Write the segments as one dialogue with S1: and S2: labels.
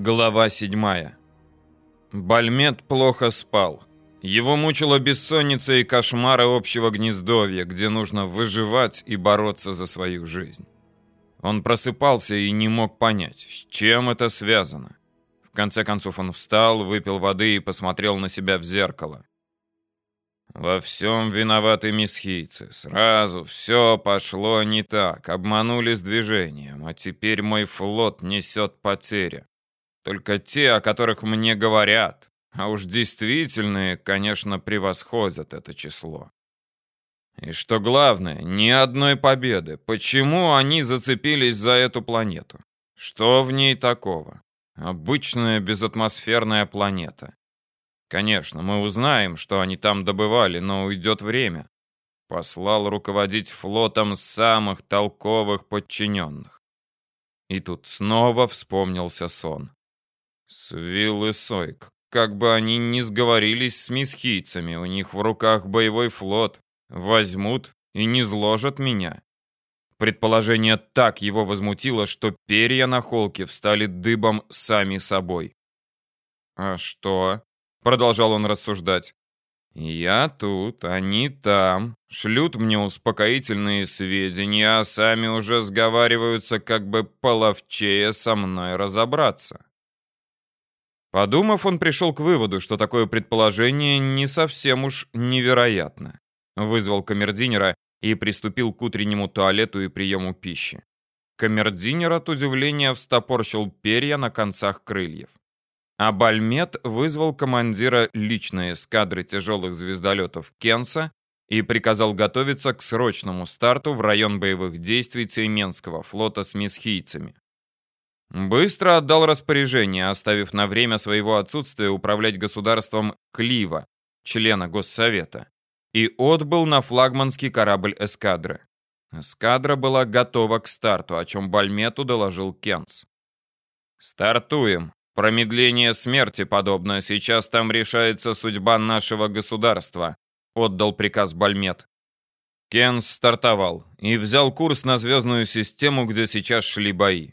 S1: Глава 7. Бальмет плохо спал. Его мучила бессонница и кошмары общего гнездовья, где нужно выживать и бороться за свою жизнь. Он просыпался и не мог понять, с чем это связано. В конце концов он встал, выпил воды и посмотрел на себя в зеркало. Во всем виноваты месхийцы. Сразу все пошло не так. Обманули с движением, а теперь мой флот несет потери. Только те, о которых мне говорят. А уж действительные, конечно, превосходят это число. И что главное, ни одной победы. Почему они зацепились за эту планету? Что в ней такого? Обычная безатмосферная планета. Конечно, мы узнаем, что они там добывали, но уйдет время. Послал руководить флотом самых толковых подчиненных. И тут снова вспомнился сон. Свил и Сойк. Как бы они ни сговорились с мисхийцами, у них в руках боевой флот. Возьмут и не зложат меня. Предположение так его возмутило, что перья на холке встали дыбом сами собой. «А что?» — продолжал он рассуждать. «Я тут, они там, шлют мне успокоительные сведения, а сами уже сговариваются, как бы половчее со мной разобраться». Подумав, он пришел к выводу, что такое предположение не совсем уж невероятно. Вызвал камердинера и приступил к утреннему туалету и приему пищи. Камердинер от удивления встопорщил перья на концах крыльев. А Бальмет вызвал командира личной эскадры тяжелых звездолетов Кенса и приказал готовиться к срочному старту в район боевых действий Цейменского флота с месхийцами. Быстро отдал распоряжение, оставив на время своего отсутствия управлять государством Клива, члена Госсовета, и отбыл на флагманский корабль эскадры. Эскадра была готова к старту, о чем Бальмету доложил Кенс. «Стартуем. Промедление смерти подобно. Сейчас там решается судьба нашего государства», — отдал приказ Бальмет. Кенс стартовал и взял курс на звездную систему, где сейчас шли бои.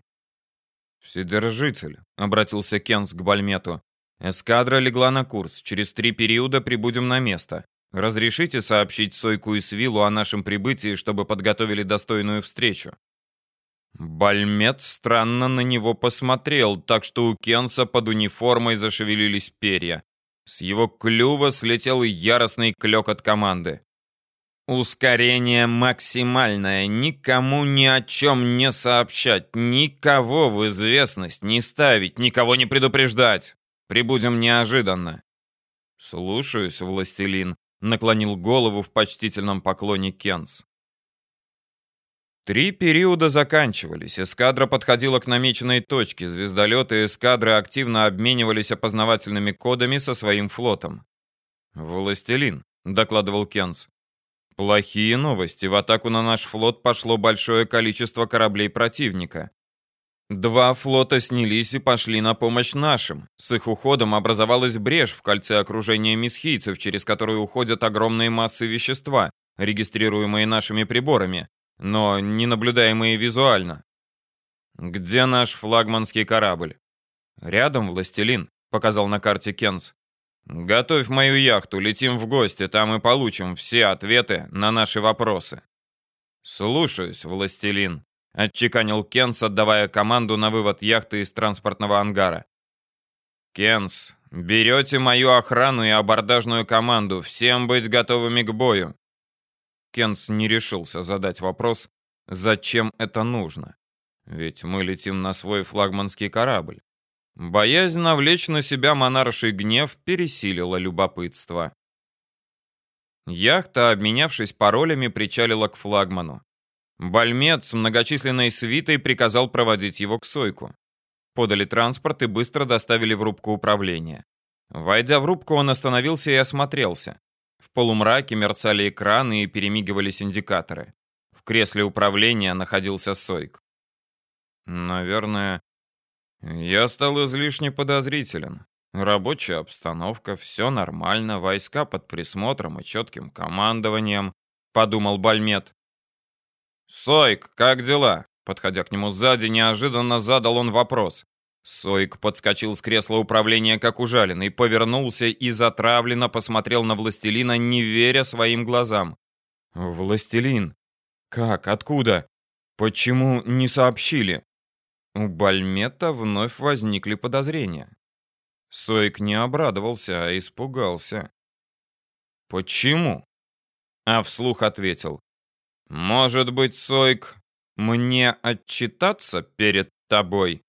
S1: «Вседержитель», — обратился Кенс к Бальмету. «Эскадра легла на курс. Через три периода прибудем на место. Разрешите сообщить Сойку и Свилу о нашем прибытии, чтобы подготовили достойную встречу?» Бальмет странно на него посмотрел, так что у Кенса под униформой зашевелились перья. С его клюва слетел яростный клёк от команды. Ускорение максимальное, никому ни о чем не сообщать, никого в известность не ставить, никого не предупреждать. Прибудем неожиданно. Слушаюсь, властелин, наклонил голову в почтительном поклоне Кенс. Три периода заканчивались. Эскадра подходила к намеченной точке. Звездолеты и эскадры активно обменивались опознавательными кодами со своим флотом. «Властелин», — докладывал Кенс, Плохие новости. В атаку на наш флот пошло большое количество кораблей противника. Два флота снялись и пошли на помощь нашим. С их уходом образовалась брешь в кольце окружения месхийцев, через которую уходят огромные массы вещества, регистрируемые нашими приборами, но не наблюдаемые визуально. Где наш флагманский корабль? Рядом, властелин, показал на карте Кенс. Готовь мою яхту, летим в гости, там и получим все ответы на наши вопросы. Слушаюсь, властелин, отчеканил Кенс, отдавая команду на вывод яхты из транспортного ангара. Кенс, берете мою охрану и абордажную команду, всем быть готовыми к бою. Кенс не решился задать вопрос, зачем это нужно. Ведь мы летим на свой флагманский корабль. Боязнь навлечь на себя монарший гнев пересилила любопытство. Яхта, обменявшись паролями, причалила к флагману. Бальмет с многочисленной свитой приказал проводить его к Сойку. Подали транспорт и быстро доставили в рубку управления. Войдя в рубку, он остановился и осмотрелся. В полумраке мерцали экраны и перемигивались индикаторы. В кресле управления находился Сойк. Наверное, я стал излишне подозрителен. Рабочая обстановка, все нормально, войска под присмотром и четким командованием, подумал Бальмет. Сойк, как дела? Подходя к нему сзади, неожиданно задал он вопрос. Сойк подскочил с кресла управления, как ужаленный, повернулся и затравленно посмотрел на властелина, не веря своим глазам. «Властелин? Как? Откуда? Почему не сообщили?» У Бальмета вновь возникли подозрения. Сойк не обрадовался, а испугался. «Почему?» А вслух ответил. «Может быть, Сойк, мне отчитаться перед тобой?»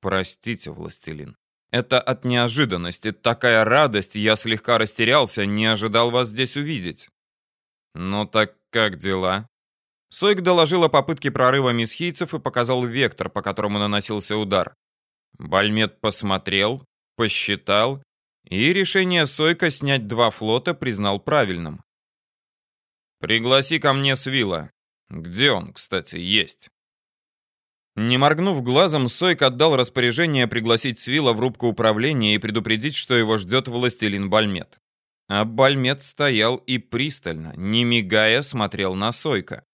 S1: Простите, властелин. Это от неожиданности. Такая радость, я слегка растерялся, не ожидал вас здесь увидеть. Ну так как дела? Сойк доложил о попытке прорыва месхийцев и показал вектор, по которому наносился удар. Бальмет посмотрел, посчитал, и решение Сойка снять два флота признал правильным. «Пригласи ко мне Свила. Где он, кстати, есть?» Не моргнув глазом, Сойк отдал распоряжение пригласить Свила в рубку управления и предупредить, что его ждет властелин Бальмет. А Бальмет стоял и пристально, не мигая, смотрел на Сойка.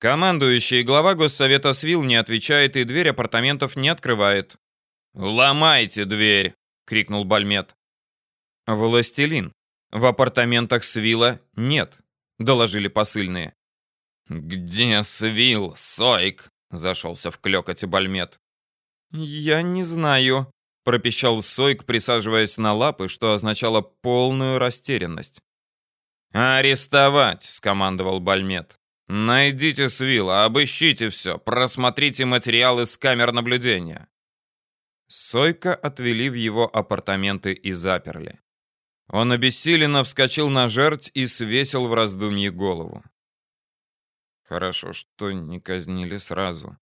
S1: Командующий глава Госсовета Свил не отвечает и дверь апартаментов не открывает. «Ломайте дверь!» — крикнул Бальмет. «Властелин, в апартаментах Свила нет», — доложили посыльные. «Где Свил, Сойк?» Зашелся в клёкоте Бальмет. «Я не знаю», — пропищал Сойк, присаживаясь на лапы, что означало полную растерянность. «Арестовать!» — скомандовал Бальмет. «Найдите Свила, обыщите все, просмотрите материалы с камер наблюдения». Сойка отвели в его апартаменты и заперли. Он обессиленно вскочил на жерть и свесил в раздумье голову. Хорошо, что не казнили сразу.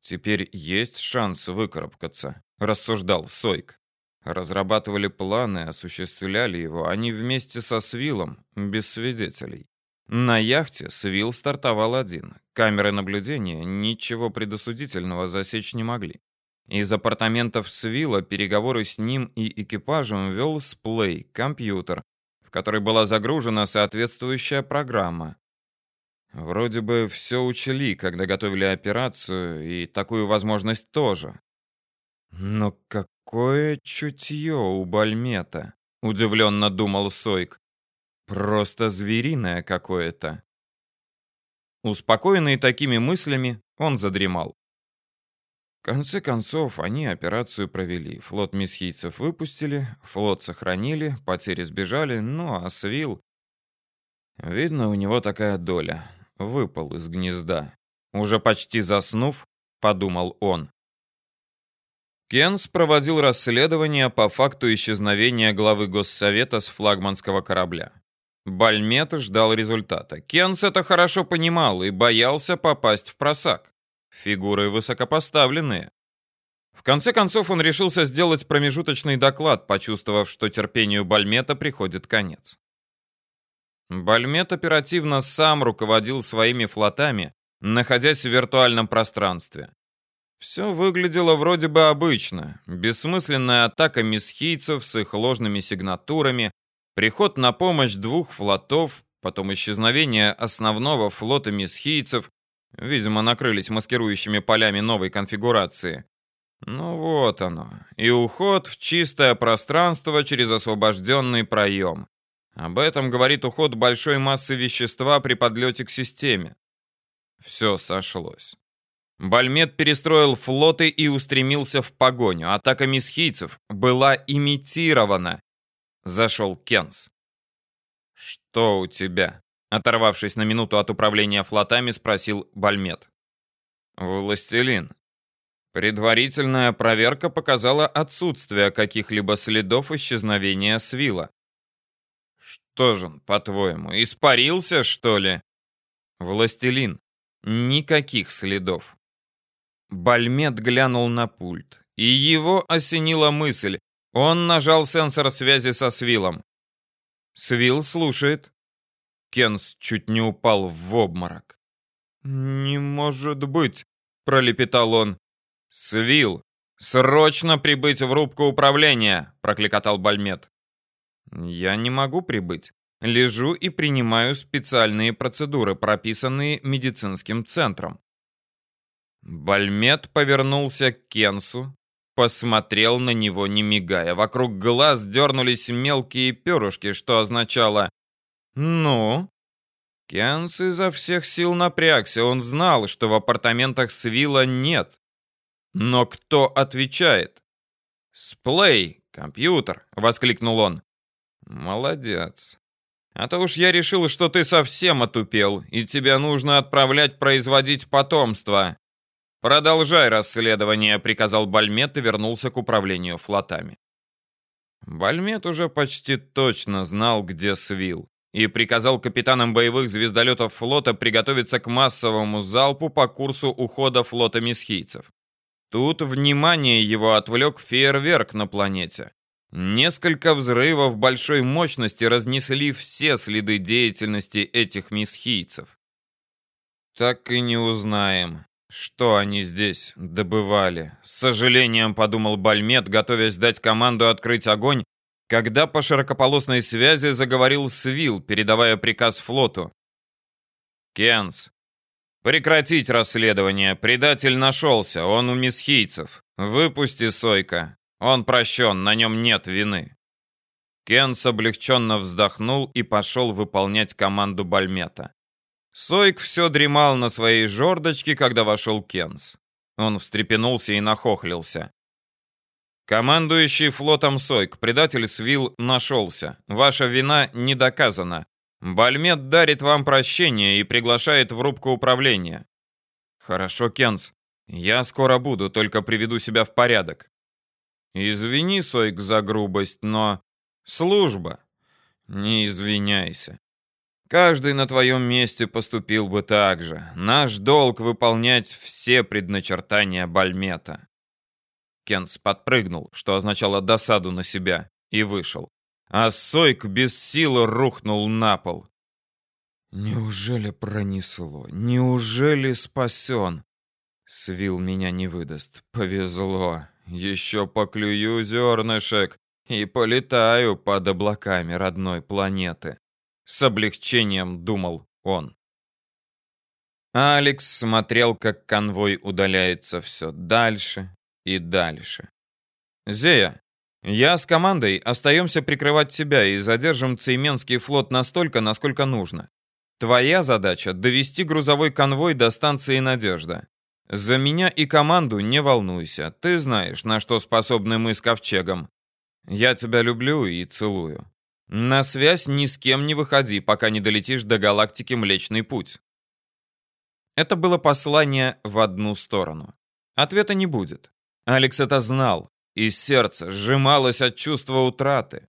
S1: Теперь есть шанс выкарабкаться, рассуждал Сойк. Разрабатывали планы, осуществляли его они вместе со Свилом, без свидетелей. На яхте Свил стартовал один. Камеры наблюдения ничего предосудительного засечь не могли. Из апартаментов Свила переговоры с ним и экипажем вел сплей, компьютер, в который была загружена соответствующая программа. Вроде бы все учли, когда готовили операцию, и такую возможность тоже. Но какое чутье у Бальмета, удивленно думал Сойк. Просто звериное какое-то. Успокоенный такими мыслями, он задремал. В конце концов, они операцию провели. Флот месхийцев выпустили, флот сохранили, потери сбежали, ну а Свил... Видно, у него такая доля выпал из гнезда. Уже почти заснув, подумал он. Кенс проводил расследование по факту исчезновения главы Госсовета с флагманского корабля. Бальмет ждал результата. Кенс это хорошо понимал и боялся попасть в просак. Фигуры высокопоставленные. В конце концов он решился сделать промежуточный доклад, почувствовав, что терпению Бальмета приходит конец. Бальмет оперативно сам руководил своими флотами, находясь в виртуальном пространстве. Все выглядело вроде бы обычно. Бессмысленная атака месхийцев с их ложными сигнатурами, приход на помощь двух флотов, потом исчезновение основного флота месхийцев, видимо, накрылись маскирующими полями новой конфигурации. Ну вот оно, и уход в чистое пространство через освобожденный проем. Об этом говорит уход большой массы вещества при подлете к системе. Все сошлось. Бальмет перестроил флоты и устремился в погоню. Атака месхийцев была имитирована. Зашел Кенс. «Что у тебя?» Оторвавшись на минуту от управления флотами, спросил Бальмет. «Властелин, предварительная проверка показала отсутствие каких-либо следов исчезновения Свила. Что же он, по-твоему, испарился, что ли? Властелин, никаких следов. Бальмет глянул на пульт, и его осенила мысль. Он нажал сенсор связи со Свилом. Свил слушает. Кенс чуть не упал в обморок. «Не может быть!» — пролепетал он. «Свил, срочно прибыть в рубку управления!» — прокликотал Бальмет. Я не могу прибыть. Лежу и принимаю специальные процедуры, прописанные медицинским центром. Бальмет повернулся к Кенсу, посмотрел на него, не мигая. Вокруг глаз дернулись мелкие перышки, что означало «Ну?» Кенс изо всех сил напрягся. Он знал, что в апартаментах Свила нет. Но кто отвечает? «Сплей, компьютер!» — воскликнул он. «Молодец. А то уж я решил, что ты совсем отупел, и тебя нужно отправлять производить потомство. Продолжай расследование, приказал Бальмет и вернулся к управлению флотами. Бальмет уже почти точно знал, где Свил, и приказал капитанам боевых звездолетов флота приготовиться к массовому залпу по курсу ухода флота месхийцев. Тут внимание его отвлек фейерверк на планете. Несколько взрывов большой мощности разнесли все следы деятельности этих месхийцев. Так и не узнаем, что они здесь добывали. С сожалением подумал Бальмет, готовясь дать команду открыть огонь, когда по широкополосной связи заговорил Свил, передавая приказ флоту. «Кенс, прекратить расследование. Предатель нашелся, он у месхийцев. Выпусти Сойка. Он прощен, на нем нет вины. Кенс облегченно вздохнул и пошел выполнять команду Бальмета. Сойк все дремал на своей жердочке, когда вошел Кенс. Он встрепенулся и нахохлился. «Командующий флотом Сойк, предатель Свил нашелся. Ваша вина не доказана. Бальмет дарит вам прощение и приглашает в рубку управления». «Хорошо, Кенс. Я скоро буду, только приведу себя в порядок». Извини, Сойк, за грубость, но... Служба. Не извиняйся. Каждый на твоем месте поступил бы так же. Наш долг выполнять все предначертания Бальмета. Кенс подпрыгнул, что означало досаду на себя, и вышел. А Сойк без силы рухнул на пол. Неужели пронесло? Неужели спасен? Свил меня не выдаст. Повезло. Еще поклюю зернышек и полетаю под облаками родной планеты. С облегчением думал он. Алекс смотрел, как конвой удаляется все дальше и дальше. «Зея, я с командой остаемся прикрывать тебя и задержим Цейменский флот настолько, насколько нужно. Твоя задача — довести грузовой конвой до станции «Надежда». За меня и команду не волнуйся. Ты знаешь, на что способны мы с Ковчегом. Я тебя люблю и целую. На связь ни с кем не выходи, пока не долетишь до галактики Млечный Путь. Это было послание в одну сторону. Ответа не будет. Алекс это знал, и сердце сжималось от чувства утраты.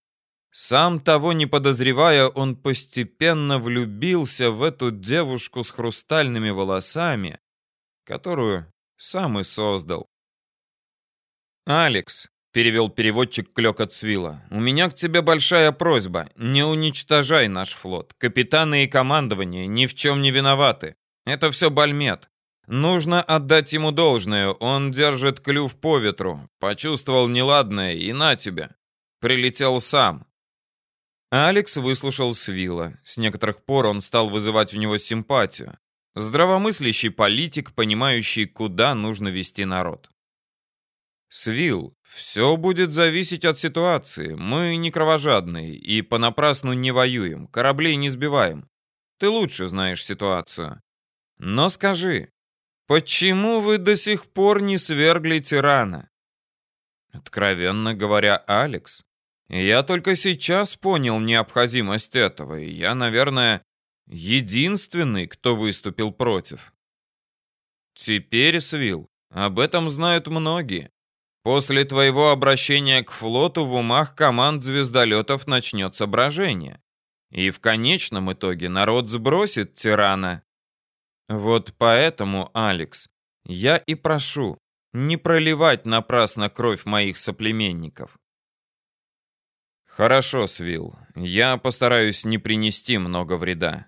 S1: Сам того не подозревая, он постепенно влюбился в эту девушку с хрустальными волосами, которую сам и создал. «Алекс», — перевел переводчик Клёкот Свила, — «у меня к тебе большая просьба. Не уничтожай наш флот. Капитаны и командование ни в чем не виноваты. Это все Бальмет. Нужно отдать ему должное. Он держит клюв по ветру. Почувствовал неладное и на тебе. Прилетел сам». Алекс выслушал Свила. С некоторых пор он стал вызывать у него симпатию. Здравомыслящий политик, понимающий, куда нужно вести народ. Свил, все будет зависеть от ситуации. Мы не кровожадные и понапрасну не воюем, кораблей не сбиваем. Ты лучше знаешь ситуацию. Но скажи, почему вы до сих пор не свергли тирана? Откровенно говоря, Алекс, я только сейчас понял необходимость этого, и я, наверное, единственный, кто выступил против. Теперь, Свил, об этом знают многие. После твоего обращения к флоту в умах команд звездолетов начнется брожение. И в конечном итоге народ сбросит тирана. Вот поэтому, Алекс, я и прошу не проливать напрасно кровь моих соплеменников. Хорошо, Свил, я постараюсь не принести много вреда.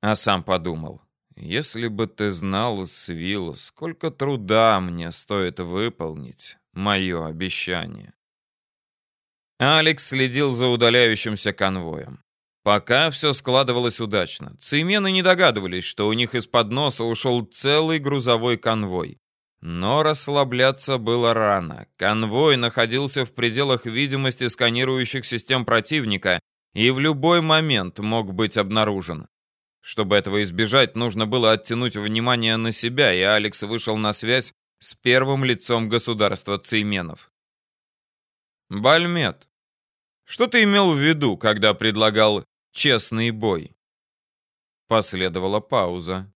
S1: А сам подумал, если бы ты знал, Свил, сколько труда мне стоит выполнить мое обещание. Алекс следил за удаляющимся конвоем. Пока все складывалось удачно. Цеймены не догадывались, что у них из-под носа ушел целый грузовой конвой. Но расслабляться было рано. Конвой находился в пределах видимости сканирующих систем противника и в любой момент мог быть обнаружен. Чтобы этого избежать, нужно было оттянуть внимание на себя, и Алекс вышел на связь с первым лицом государства Цейменов. Бальмет, что ты имел в виду, когда предлагал честный бой? Последовала пауза.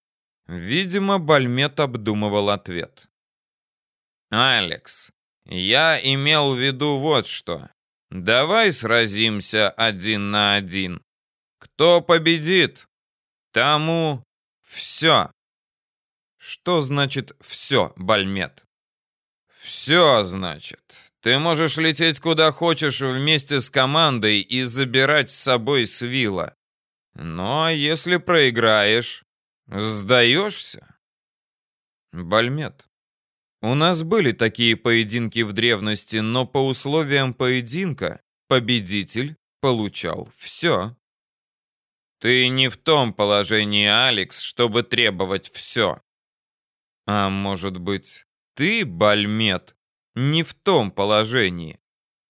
S1: Видимо, Бальмет обдумывал ответ. «Алекс, я имел в виду вот что. Давай сразимся один на один. Кто победит, тому все». «Что значит «все», Бальмет?» «Все, значит. Ты можешь лететь куда хочешь вместе с командой и забирать с собой свила. А если проиграешь, сдаешься?» Бальмет. У нас были такие поединки в древности, но по условиям поединка победитель получал все. Ты не в том положении, Алекс, чтобы требовать все. А может быть, ты, Бальмет, не в том положении,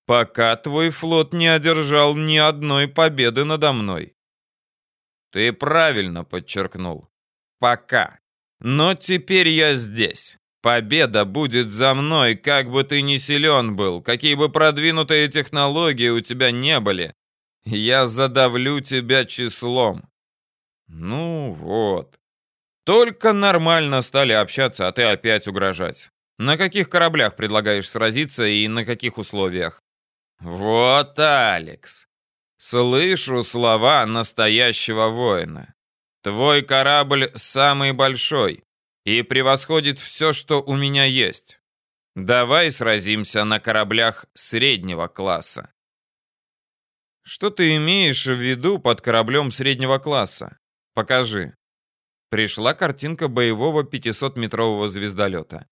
S1: пока твой флот не одержал ни одной победы надо мной. Ты правильно подчеркнул. Пока. Но теперь я здесь. Победа будет за мной, как бы ты ни силен был, какие бы продвинутые технологии у тебя не были. Я задавлю тебя числом. Ну вот. Только нормально стали общаться, а ты опять угрожать. На каких кораблях предлагаешь сразиться и на каких условиях? Вот, Алекс. Слышу слова настоящего воина. Твой корабль самый большой и превосходит все, что у меня есть. Давай сразимся на кораблях среднего класса. Что ты имеешь в виду под кораблем среднего класса? Покажи. Пришла картинка боевого 500-метрового звездолета.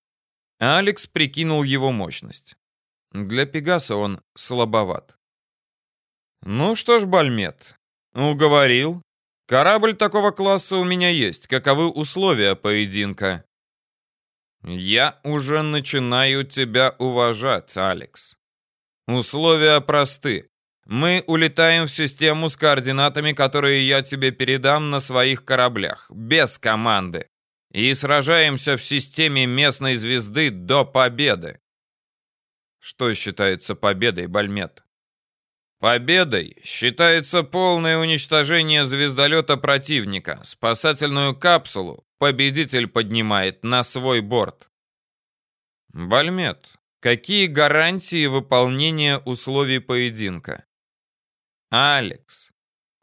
S1: Алекс прикинул его мощность. Для Пегаса он слабоват. Ну что ж, Бальмет, уговорил. Корабль такого класса у меня есть. Каковы условия поединка? Я уже начинаю тебя уважать, Алекс. Условия просты. Мы улетаем в систему с координатами, которые я тебе передам на своих кораблях, без команды. И сражаемся в системе местной звезды до победы. Что считается победой, Бальмет? Победой считается полное уничтожение звездолета противника. Спасательную капсулу победитель поднимает на свой борт. Бальмет, какие гарантии выполнения условий поединка? Алекс,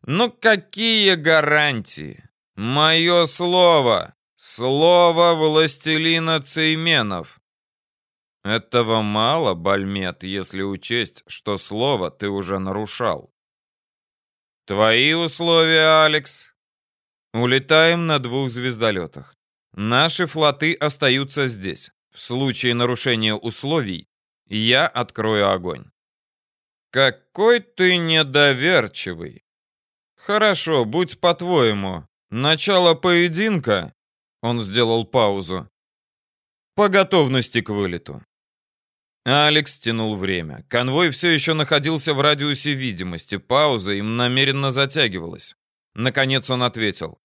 S1: ну какие гарантии? Мое слово, слово властелина Цейменов. Этого мало, Бальмет, если учесть, что слово ты уже нарушал. Твои условия, Алекс? Улетаем на двух звездолетах. Наши флоты остаются здесь. В случае нарушения условий я открою огонь. Какой ты недоверчивый. Хорошо, будь по-твоему. Начало поединка. Он сделал паузу. По готовности к вылету. Алекс тянул время. Конвой все еще находился в радиусе видимости. Пауза им намеренно затягивалась. Наконец он ответил.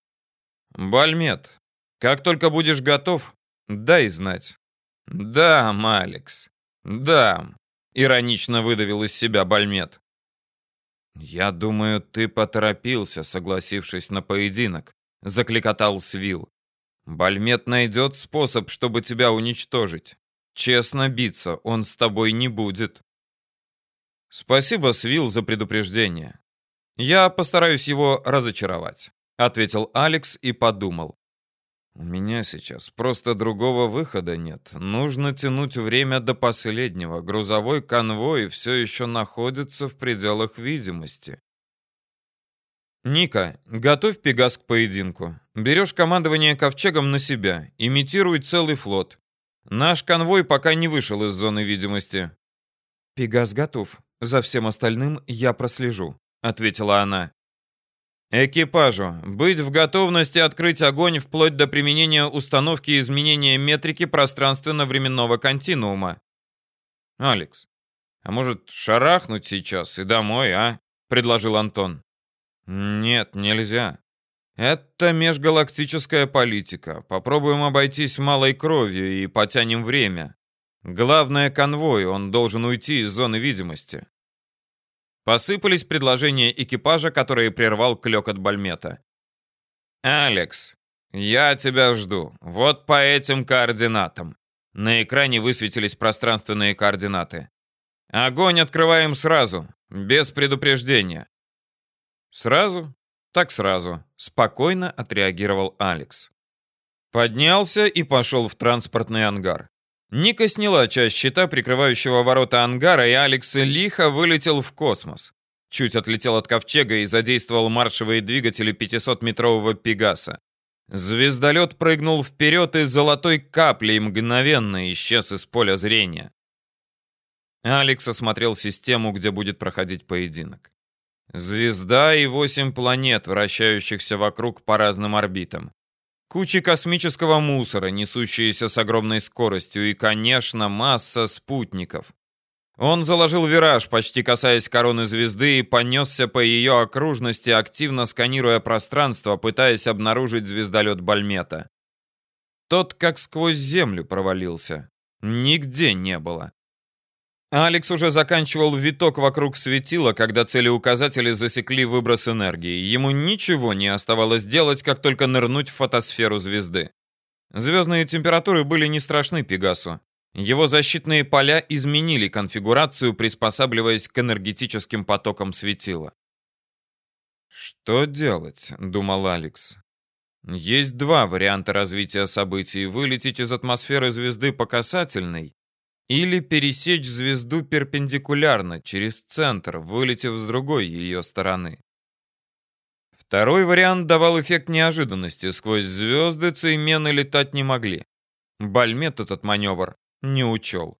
S1: «Бальмет, как только будешь готов, дай знать». «Да, Алекс, да», — иронично выдавил из себя Бальмет. «Я думаю, ты поторопился, согласившись на поединок», — закликотал Свил. «Бальмет найдет способ, чтобы тебя уничтожить. Честно биться он с тобой не будет. Спасибо, Свил, за предупреждение. Я постараюсь его разочаровать, ответил Алекс и подумал. У меня сейчас просто другого выхода нет. Нужно тянуть время до последнего. Грузовой конвой все еще находится в пределах видимости. Ника, готовь Пегас к поединку. Берешь командование ковчегом на себя. Имитируй целый флот. Наш конвой пока не вышел из зоны видимости. Пегас готов. За всем остальным я прослежу, ответила она. Экипажу. Быть в готовности открыть огонь вплоть до применения установки изменения метрики пространственно-временного континуума. Алекс, а может шарахнуть сейчас и домой, а? Предложил Антон. Нет, нельзя. Это межгалактическая политика. Попробуем обойтись малой кровью и потянем время. Главное конвой, он должен уйти из зоны видимости. Посыпались предложения экипажа, которые прервал клёкот Бальмета. «Алекс, я тебя жду. Вот по этим координатам». На экране высветились пространственные координаты. «Огонь открываем сразу, без предупреждения». «Сразу? Так сразу», — спокойно отреагировал Алекс. Поднялся и пошел в транспортный ангар. Ника сняла часть щита, прикрывающего ворота ангара, и Алекс лихо вылетел в космос. Чуть отлетел от ковчега и задействовал маршевые двигатели 500-метрового Пегаса. Звездолет прыгнул вперед и золотой каплей мгновенно исчез из поля зрения. Алекс осмотрел систему, где будет проходить поединок. Звезда и восемь планет, вращающихся вокруг по разным орбитам. Кучи космического мусора, несущиеся с огромной скоростью, и, конечно, масса спутников. Он заложил вираж, почти касаясь короны звезды, и понесся по ее окружности, активно сканируя пространство, пытаясь обнаружить звездолет Бальмета. Тот как сквозь землю провалился. Нигде не было. Алекс уже заканчивал виток вокруг светила, когда целеуказатели засекли выброс энергии. Ему ничего не оставалось делать, как только нырнуть в фотосферу звезды. Звездные температуры были не страшны Пегасу. Его защитные поля изменили конфигурацию, приспосабливаясь к энергетическим потокам светила. «Что делать?» — думал Алекс. «Есть два варианта развития событий. Вылететь из атмосферы звезды по касательной или пересечь звезду перпендикулярно, через центр, вылетев с другой ее стороны. Второй вариант давал эффект неожиданности. Сквозь звезды цеймены летать не могли. Бальмет этот маневр не учел.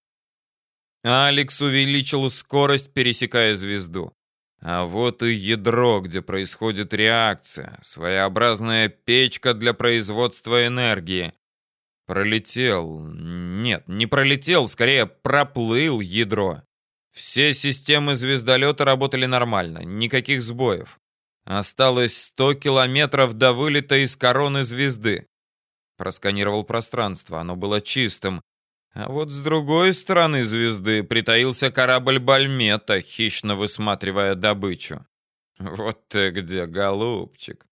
S1: Алекс увеличил скорость, пересекая звезду. А вот и ядро, где происходит реакция, своеобразная печка для производства энергии. Пролетел. Нет, не пролетел, скорее проплыл ядро. Все системы звездолета работали нормально, никаких сбоев. Осталось 100 километров до вылета из короны звезды. Просканировал пространство, оно было чистым. А вот с другой стороны звезды притаился корабль Бальмета, хищно высматривая добычу. Вот ты где, голубчик.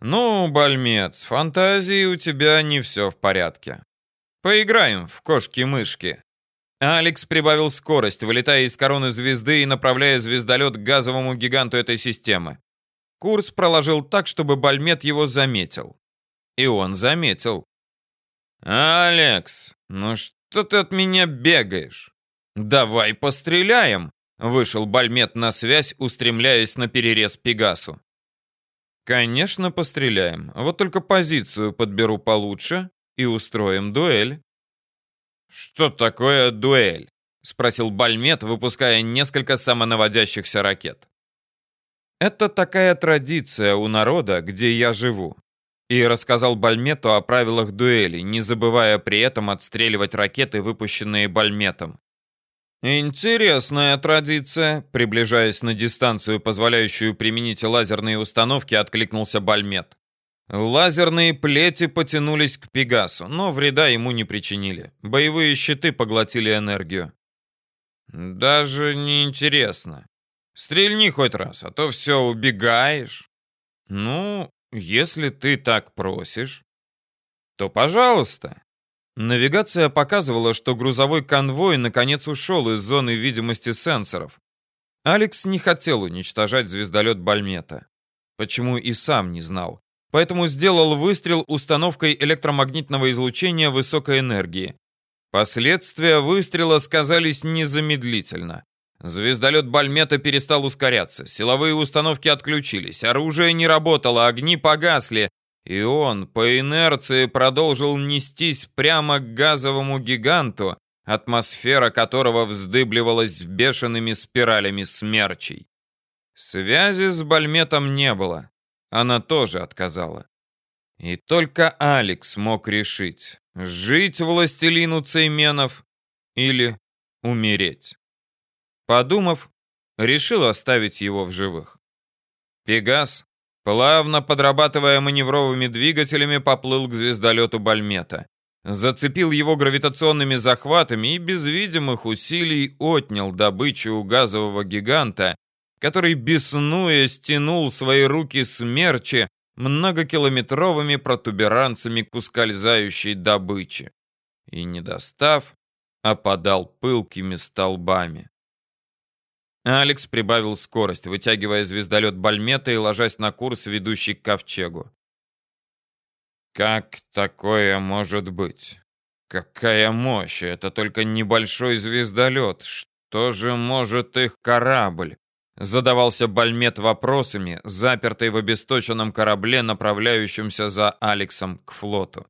S1: «Ну, Бальмец, фантазии у тебя не все в порядке. Поиграем в кошки-мышки». Алекс прибавил скорость, вылетая из короны звезды и направляя звездолет к газовому гиганту этой системы. Курс проложил так, чтобы Бальмет его заметил. И он заметил. «Алекс, ну что ты от меня бегаешь? Давай постреляем!» Вышел Бальмет на связь, устремляясь на перерез Пегасу. Конечно, постреляем. Вот только позицию подберу получше и устроим дуэль. Что такое дуэль? спросил Бальмет, выпуская несколько самонаводящихся ракет. Это такая традиция у народа, где я живу. И рассказал Бальмету о правилах дуэли, не забывая при этом отстреливать ракеты, выпущенные Бальметом. Интересная традиция. Приближаясь на дистанцию, позволяющую применить лазерные установки, откликнулся Бальмет. Лазерные плети потянулись к Пегасу, но вреда ему не причинили. Боевые щиты поглотили энергию. Даже не интересно. Стрельни хоть раз, а то все убегаешь. Ну, если ты так просишь, то пожалуйста. Навигация показывала, что грузовой конвой наконец ушел из зоны видимости сенсоров. Алекс не хотел уничтожать звездолет Бальмета. Почему и сам не знал. Поэтому сделал выстрел установкой электромагнитного излучения высокой энергии. Последствия выстрела сказались незамедлительно. Звездолет Бальмета перестал ускоряться, силовые установки отключились, оружие не работало, огни погасли, и он по инерции продолжил нестись прямо к газовому гиганту, атмосфера которого вздыбливалась бешеными спиралями смерчей. Связи с Бальметом не было. она тоже отказала. И только Алекс мог решить, жить властелину Цейменов или умереть. Подумав, решил оставить его в живых. Пегас, плавно подрабатывая маневровыми двигателями, поплыл к звездолету Бальмета. Зацепил его гравитационными захватами и без видимых усилий отнял добычу у газового гиганта, который, беснуясь, тянул свои руки смерчи многокилометровыми протуберанцами к ускользающей добыче. И, не достав, опадал пылкими столбами. Алекс прибавил скорость, вытягивая звездолет Бальмета и ложась на курс, ведущий к ковчегу. Как такое может быть? Какая мощь! Это только небольшой звездолет. Что же может их корабль? Задавался Бальмет вопросами, запертый в обесточенном корабле, направляющемся за Алексом к флоту.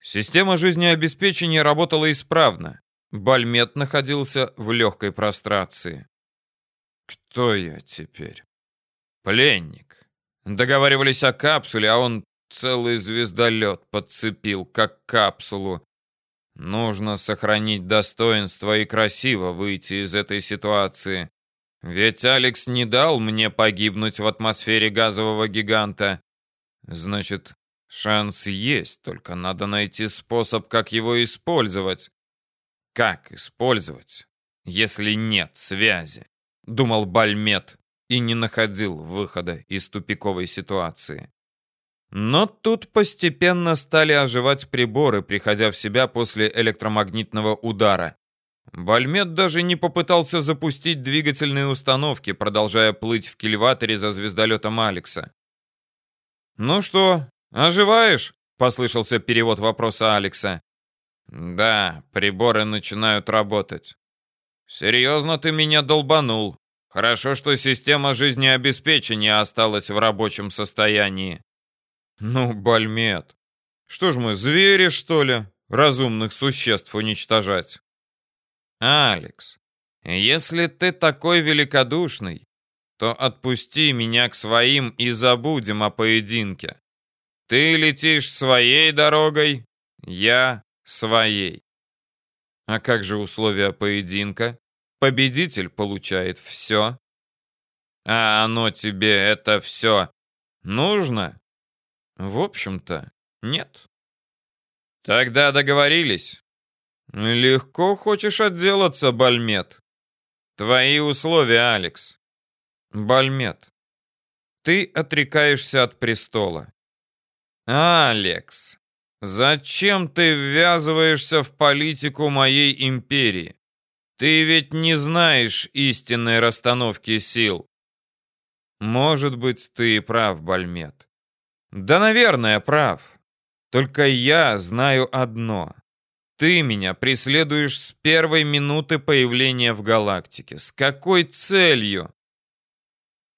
S1: Система жизнеобеспечения работала исправно. Бальмет находился в легкой прострации. Кто я теперь? Пленник. Договаривались о капсуле, а он целый звездолет подцепил, как капсулу. Нужно сохранить достоинство и красиво выйти из этой ситуации. Ведь Алекс не дал мне погибнуть в атмосфере газового гиганта. Значит, шанс есть, только надо найти способ, как его использовать. Как использовать, если нет связи? Думал Бальмет и не находил выхода из тупиковой ситуации. Но тут постепенно стали оживать приборы, приходя в себя после электромагнитного удара. Бальмет даже не попытался запустить двигательные установки, продолжая плыть в кильваторе за звездолетом Алекса. «Ну что, оживаешь?» — послышался перевод вопроса Алекса. «Да, приборы начинают работать». «Серьезно ты меня долбанул. Хорошо, что система жизнеобеспечения осталась в рабочем состоянии». «Ну, Бальмет, что ж мы, звери, что ли, разумных существ уничтожать?» «Алекс, если ты такой великодушный, то отпусти меня к своим и забудем о поединке. Ты летишь своей дорогой, я своей. А как же условия поединка? Победитель получает все. А оно тебе это все нужно? В общем-то, нет. Тогда договорились. Легко хочешь отделаться, Бальмет. Твои условия, Алекс. Бальмет. Ты отрекаешься от престола. Алекс, зачем ты ввязываешься в политику моей империи? Ты ведь не знаешь истинной расстановки сил. Может быть, ты и прав, Бальмет. Да, наверное, прав. Только я знаю одно. Ты меня преследуешь с первой минуты появления в галактике. С какой целью?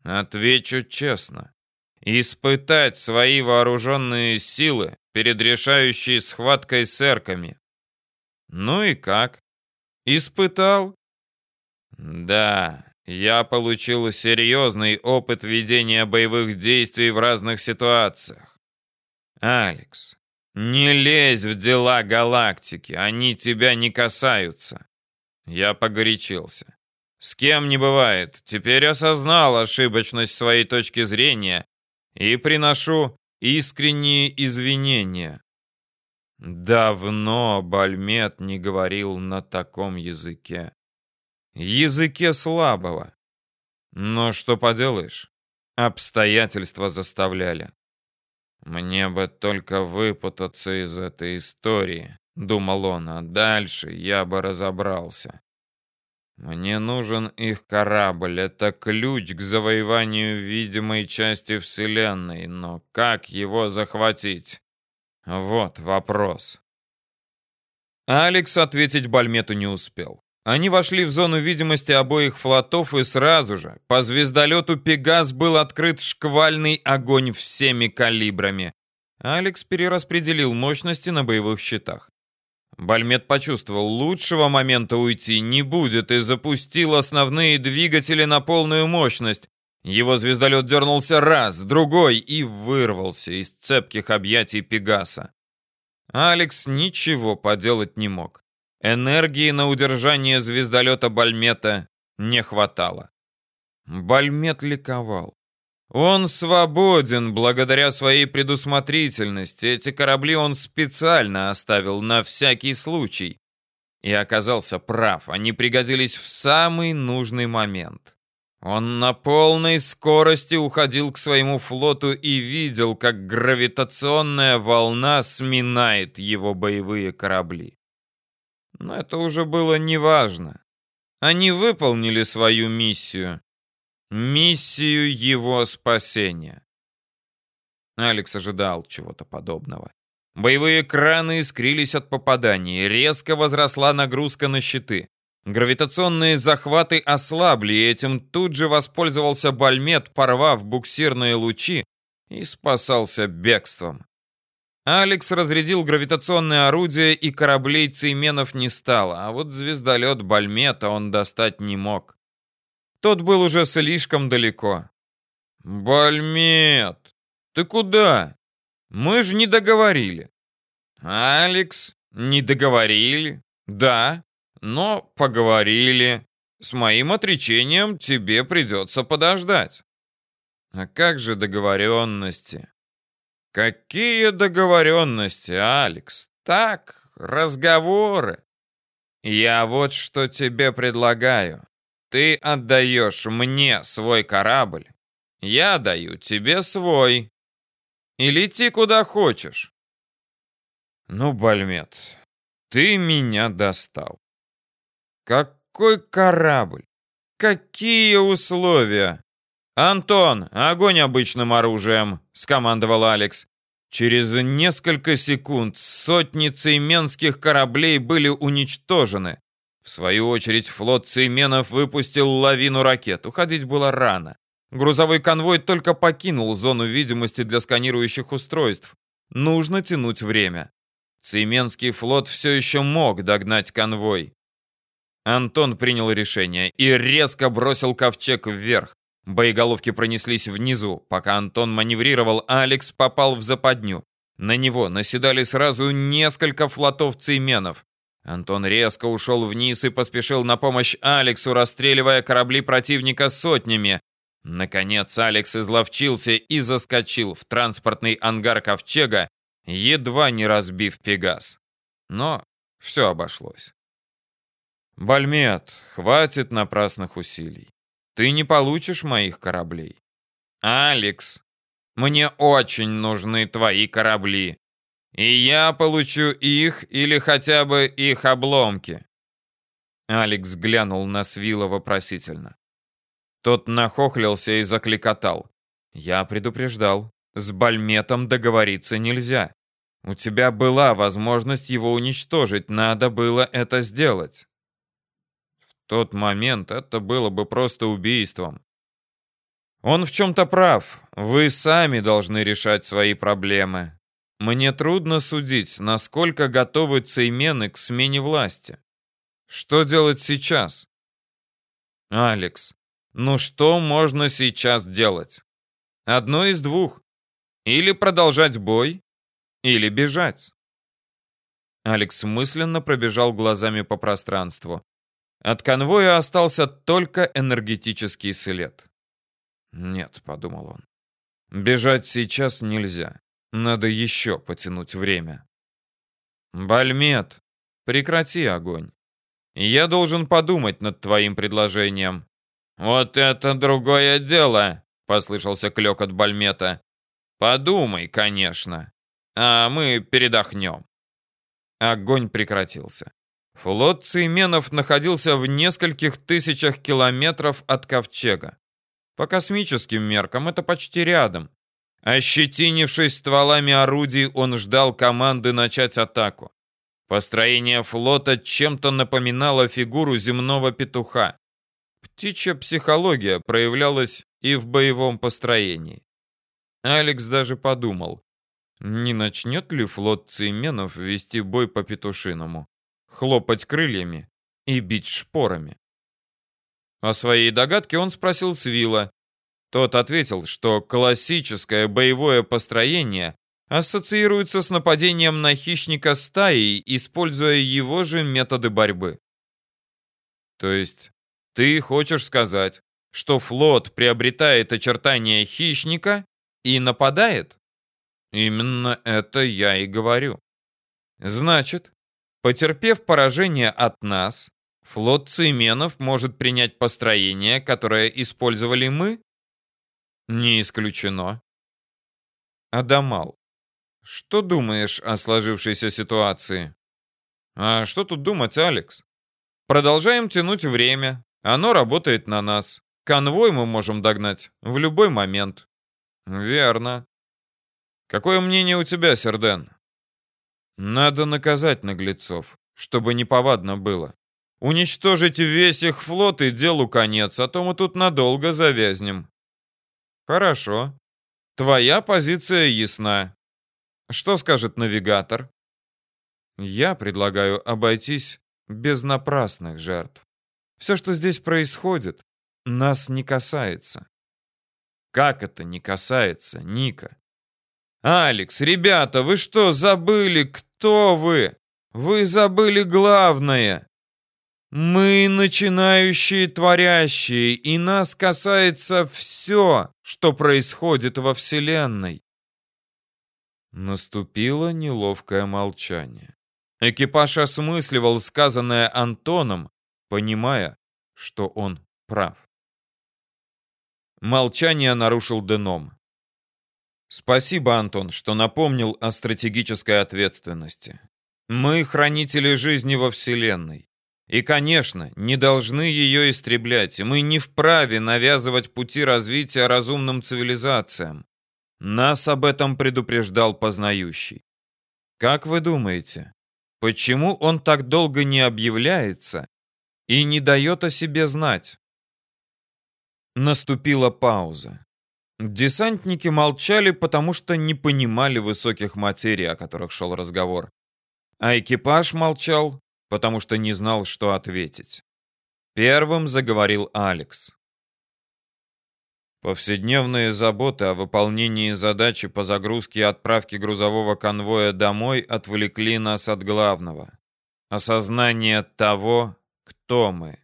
S1: Отвечу честно. Испытать свои вооруженные силы перед решающей схваткой с эрками. Ну и как? Испытал? Да, я получил серьезный опыт ведения боевых действий в разных ситуациях. Алекс, «Не лезь в дела галактики, они тебя не касаются». Я погорячился. С кем не бывает, теперь осознал ошибочность своей точки зрения и приношу искренние извинения. Давно Бальмет не говорил на таком языке. Языке слабого. Но что поделаешь, обстоятельства заставляли. «Мне бы только выпутаться из этой истории», — думал он, «а дальше я бы разобрался». «Мне нужен их корабль, это ключ к завоеванию видимой части Вселенной, но как его захватить? Вот вопрос». Алекс ответить Бальмету не успел. Они вошли в зону видимости обоих флотов, и сразу же по звездолету «Пегас» был открыт шквальный огонь всеми калибрами. Алекс перераспределил мощности на боевых щитах. Бальмет почувствовал, лучшего момента уйти не будет и запустил основные двигатели на полную мощность. Его звездолет дернулся раз, другой и вырвался из цепких объятий Пегаса. Алекс ничего поделать не мог. Энергии на удержание звездолета Бальмета не хватало. Бальмет ликовал. Он свободен благодаря своей предусмотрительности. Эти корабли он специально оставил на всякий случай. И оказался прав, они пригодились в самый нужный момент. Он на полной скорости уходил к своему флоту и видел, как гравитационная волна сминает его боевые корабли. Но это уже было неважно. Они выполнили свою миссию. Миссию его спасения. Алекс ожидал чего-то подобного. Боевые краны искрились от попаданий, резко возросла нагрузка на щиты. Гравитационные захваты ослабли, и этим тут же воспользовался Бальмет, порвав буксирные лучи и спасался бегством. Алекс разрядил гравитационное орудие, и кораблей Цейменов не стало, а вот звездолет Бальмета он достать не мог. Тот был уже слишком далеко. «Бальмет, ты куда? Мы же не договорили». «Алекс, не договорили? Да, но поговорили. С моим отречением тебе придется подождать. А как же договоренности? Какие договоренности, Алекс? Так, разговоры. Я вот что тебе предлагаю. Ты отдаешь мне свой корабль, я даю тебе свой. И лети куда хочешь. Ну, Бальмет, ты меня достал. Какой корабль? Какие условия? Антон, огонь обычным оружием, скомандовал Алекс. Через несколько секунд сотни цейменских кораблей были уничтожены. В свою очередь флот цейменов выпустил лавину ракет. Уходить было рано. Грузовой конвой только покинул зону видимости для сканирующих устройств. Нужно тянуть время. Цейменский флот все еще мог догнать конвой. Антон принял решение и резко бросил ковчег вверх. Боеголовки пронеслись внизу. Пока Антон маневрировал, Алекс попал в западню. На него наседали сразу несколько флотов цейменов. Антон резко ушел вниз и поспешил на помощь Алексу, расстреливая корабли противника сотнями. Наконец Алекс изловчился и заскочил в транспортный ангар Ковчега, едва не разбив Пегас. Но все обошлось. Бальмет, хватит напрасных усилий. Ты не получишь моих кораблей. Алекс, мне очень нужны твои корабли. И я получу их или хотя бы их обломки. Алекс глянул на Свила вопросительно. Тот нахохлился и закликотал. Я предупреждал, с Бальметом договориться нельзя. У тебя была возможность его уничтожить, надо было это сделать тот момент это было бы просто убийством. Он в чем-то прав. Вы сами должны решать свои проблемы. Мне трудно судить, насколько готовы цеймены к смене власти. Что делать сейчас? Алекс, ну что можно сейчас делать? Одно из двух. Или продолжать бой, или бежать. Алекс мысленно пробежал глазами по пространству. От конвоя остался только энергетический след. «Нет», — подумал он, — «бежать сейчас нельзя. Надо еще потянуть время». «Бальмет, прекрати огонь. Я должен подумать над твоим предложением». «Вот это другое дело», — послышался клёк от Бальмета. «Подумай, конечно. А мы передохнем». Огонь прекратился. Флот Цейменов находился в нескольких тысячах километров от Ковчега. По космическим меркам это почти рядом. Ощетинившись стволами орудий, он ждал команды начать атаку. Построение флота чем-то напоминало фигуру земного петуха. Птичья психология проявлялась и в боевом построении. Алекс даже подумал, не начнет ли флот Цейменов вести бой по петушиному хлопать крыльями и бить шпорами. О своей догадке он спросил Свила. Тот ответил, что классическое боевое построение ассоциируется с нападением на хищника стаи, используя его же методы борьбы. То есть ты хочешь сказать, что флот приобретает очертания хищника и нападает? Именно это я и говорю. Значит, потерпев поражение от нас, флот Цименов может принять построение, которое использовали мы? Не исключено. Адамал, что думаешь о сложившейся ситуации? А что тут думать, Алекс? Продолжаем тянуть время. Оно работает на нас. Конвой мы можем догнать в любой момент. Верно. Какое мнение у тебя, Серден? Надо наказать наглецов, чтобы неповадно было. Уничтожить весь их флот и делу конец, а то мы тут надолго завязнем. Хорошо. Твоя позиция ясна. Что скажет навигатор? Я предлагаю обойтись без напрасных жертв. Все, что здесь происходит, нас не касается. Как это не касается, Ника? Алекс, ребята, вы что, забыли, кто вы? Вы забыли главное. Мы начинающие творящие, и нас касается все, что происходит во Вселенной. Наступило неловкое молчание. Экипаж осмысливал сказанное Антоном, понимая, что он прав. Молчание нарушил Деном. Спасибо, Антон, что напомнил о стратегической ответственности. Мы хранители жизни во Вселенной. И, конечно, не должны ее истреблять, мы не вправе навязывать пути развития разумным цивилизациям. Нас об этом предупреждал познающий. Как вы думаете, почему он так долго не объявляется и не дает о себе знать? Наступила пауза. Десантники молчали, потому что не понимали высоких материй, о которых шел разговор. А экипаж молчал, потому что не знал, что ответить. Первым заговорил Алекс. Повседневные заботы о выполнении задачи по загрузке и отправке грузового конвоя домой отвлекли нас от главного — осознания того, кто мы.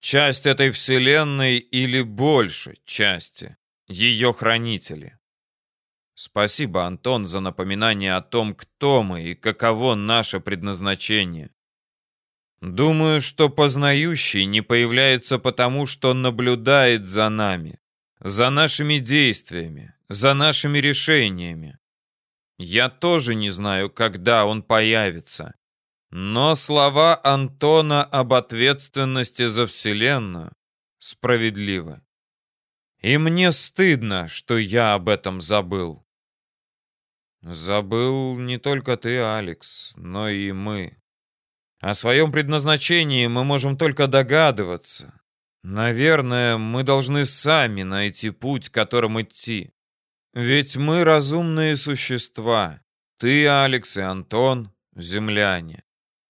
S1: Часть этой вселенной или больше части ее хранители. Спасибо, Антон, за напоминание о том, кто мы и каково наше предназначение. Думаю, что познающий не появляется потому, что наблюдает за нами, за нашими действиями, за нашими решениями. Я тоже не знаю, когда он появится. Но слова Антона об ответственности за Вселенную справедливы. И мне стыдно, что я об этом забыл. Забыл не только ты, Алекс, но и мы. О своем предназначении мы можем только догадываться. Наверное, мы должны сами найти путь, которым идти. Ведь мы разумные существа. Ты, Алекс и Антон, земляне.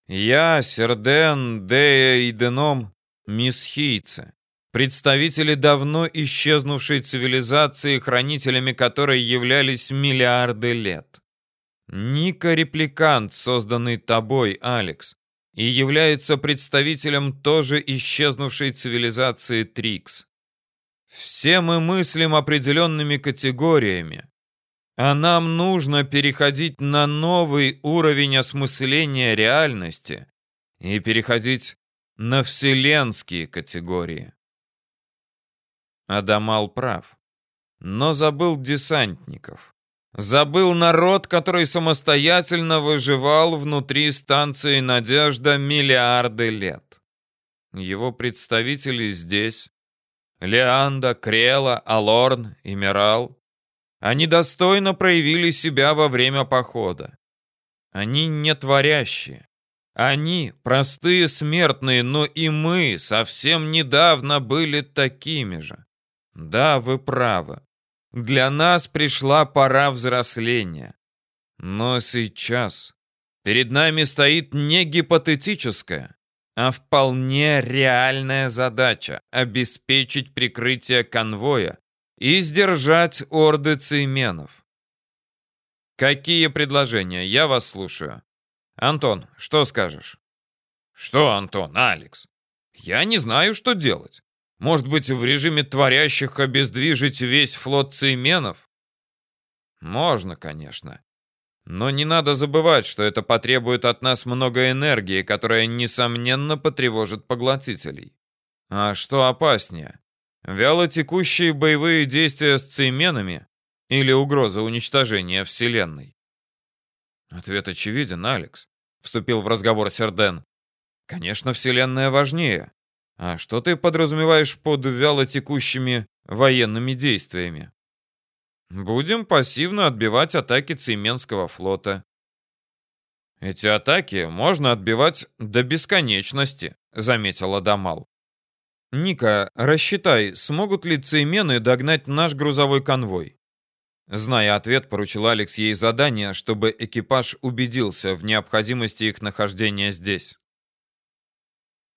S1: Я, Серден, Дея и Деном, мисхийцы представители давно исчезнувшей цивилизации, хранителями которой являлись миллиарды лет. Ника — репликант, созданный тобой, Алекс, и является представителем тоже исчезнувшей цивилизации Трикс. Все мы мыслим определенными категориями, а нам нужно переходить на новый уровень осмысления реальности и переходить на вселенские категории. Адамал прав. Но забыл десантников. Забыл народ, который самостоятельно выживал внутри станции «Надежда» миллиарды лет. Его представители здесь — Леанда, Крела, Алорн и Мирал. Они достойно проявили себя во время похода. Они не творящие. Они простые смертные, но и мы совсем недавно были такими же. Да, вы правы. Для нас пришла пора взросления. Но сейчас перед нами стоит не гипотетическая, а вполне реальная задача обеспечить прикрытие конвоя и сдержать орды цейменов. Какие предложения? Я вас слушаю. Антон, что скажешь? Что, Антон, Алекс? Я не знаю, что делать. Может быть, в режиме творящих обездвижить весь флот цейменов? Можно, конечно. Но не надо забывать, что это потребует от нас много энергии, которая, несомненно, потревожит поглотителей. А что опаснее? Вялотекущие боевые действия с цейменами или угроза уничтожения Вселенной? Ответ очевиден, Алекс. Вступил в разговор Серден. Конечно, Вселенная важнее. А что ты подразумеваешь под вялотекущими военными действиями? Будем пассивно отбивать атаки Цейменского флота. Эти атаки можно отбивать до бесконечности, заметил Адамал. Ника, рассчитай, смогут ли цеймены догнать наш грузовой конвой? Зная ответ, поручил Алекс ей задание, чтобы экипаж убедился в необходимости их нахождения здесь.